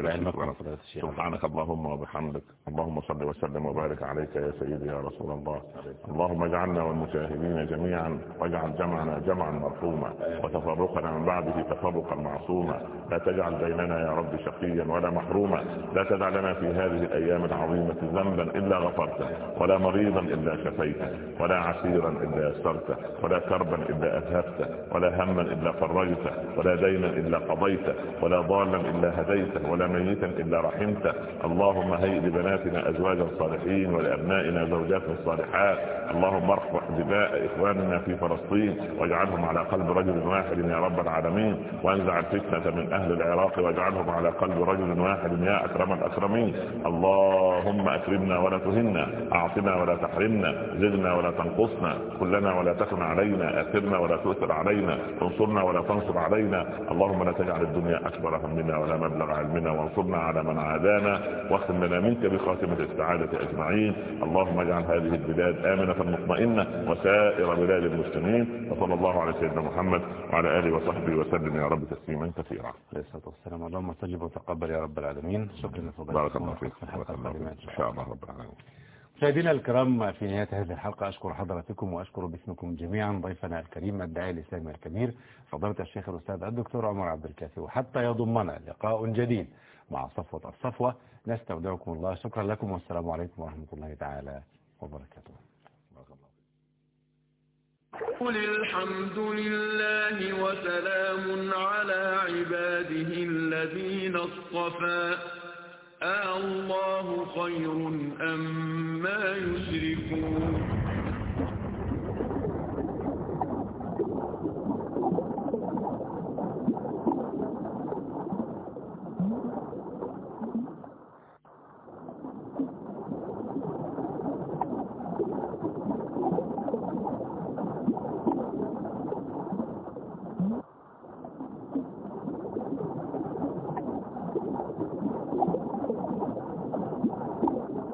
الشيخ سبحانك اللهم وبحمدك اللهم صل وسلم وبارك عليك يا سيدي يا رسول الله. اللهم اجعلنا والمشاهدين جميعا واجعل جمعنا جمعا مرحوما وتفرقنا من بعده تفرقا معصوما. لا تجعل بيننا يا رب شقيا ولا محروما. لا تدع لنا في هذه الأيام العظيمة ذنبا إلا غفرته ولا مريضا إلا شفيته ولا عسيرا إلا يسرته ولا كربا إلا أذهبته ولا هما إلا فرجته ولا دينا إلا قضيته ولا ضالا إلا هديته ولا ميتا إلا رحمته. اللهم هيئ لبناتنا أزواجا صالحين ولأبنائنا زوجات صالحات. اللهم ارفع دماء إخواننا في فلسطين واجعلهم على قلب رجل واحد يا رب العالمين. وانزع الفتنة من أهل العراق واجعلهم على قلب رجل واحد يا أكرم الأكرمين. اللهم أكرمنا ولا تهنا أعطنا ولا تحرمنا زدنا ولا تنقصنا كلنا ولا تكن علينا أثرنا ولا تؤثر علينا انصرنا ولا تنصر علينا. اللهم لا تجعل الدنيا أكبر همنا ولا مبلغ علمنا وانصرنا على من عادانا واختم لنا منك بخاتمة السعادة أجمعين. اللهم اجعل هذه البلاد آمنة مطمئنة وسائر بلاد المسلمين. وصلى الله على سيدنا محمد وعلى آله وصحبه وسلم. يا رب تسليما كثيرا. عليه الصلاة والسلام. اللهم استجب وتقبل يا رب العالمين. شكرا لفضيلتكم بارك الله. فيك. إن شاء الله رب العالمين. مشاهدينا الكرام في نهاية هذه الحلقة أشكر حضراتكم وأشكر باسمكم جميعا ضيفنا الكريم الداعي الإسلامي الكبير فضيلة الشيخ الأستاذ الدكتور عمر عبد الكافي. وحتى يضمنا لقاء جديد مع صفوة الصفوة. نستودعكم الله. شكرا لكم والسلام عليكم ورحمة الله تعالى وبركاته. قل الحمد لله وسلام على عباده الذين اصطفى. آه الله خير أم ما يشركون.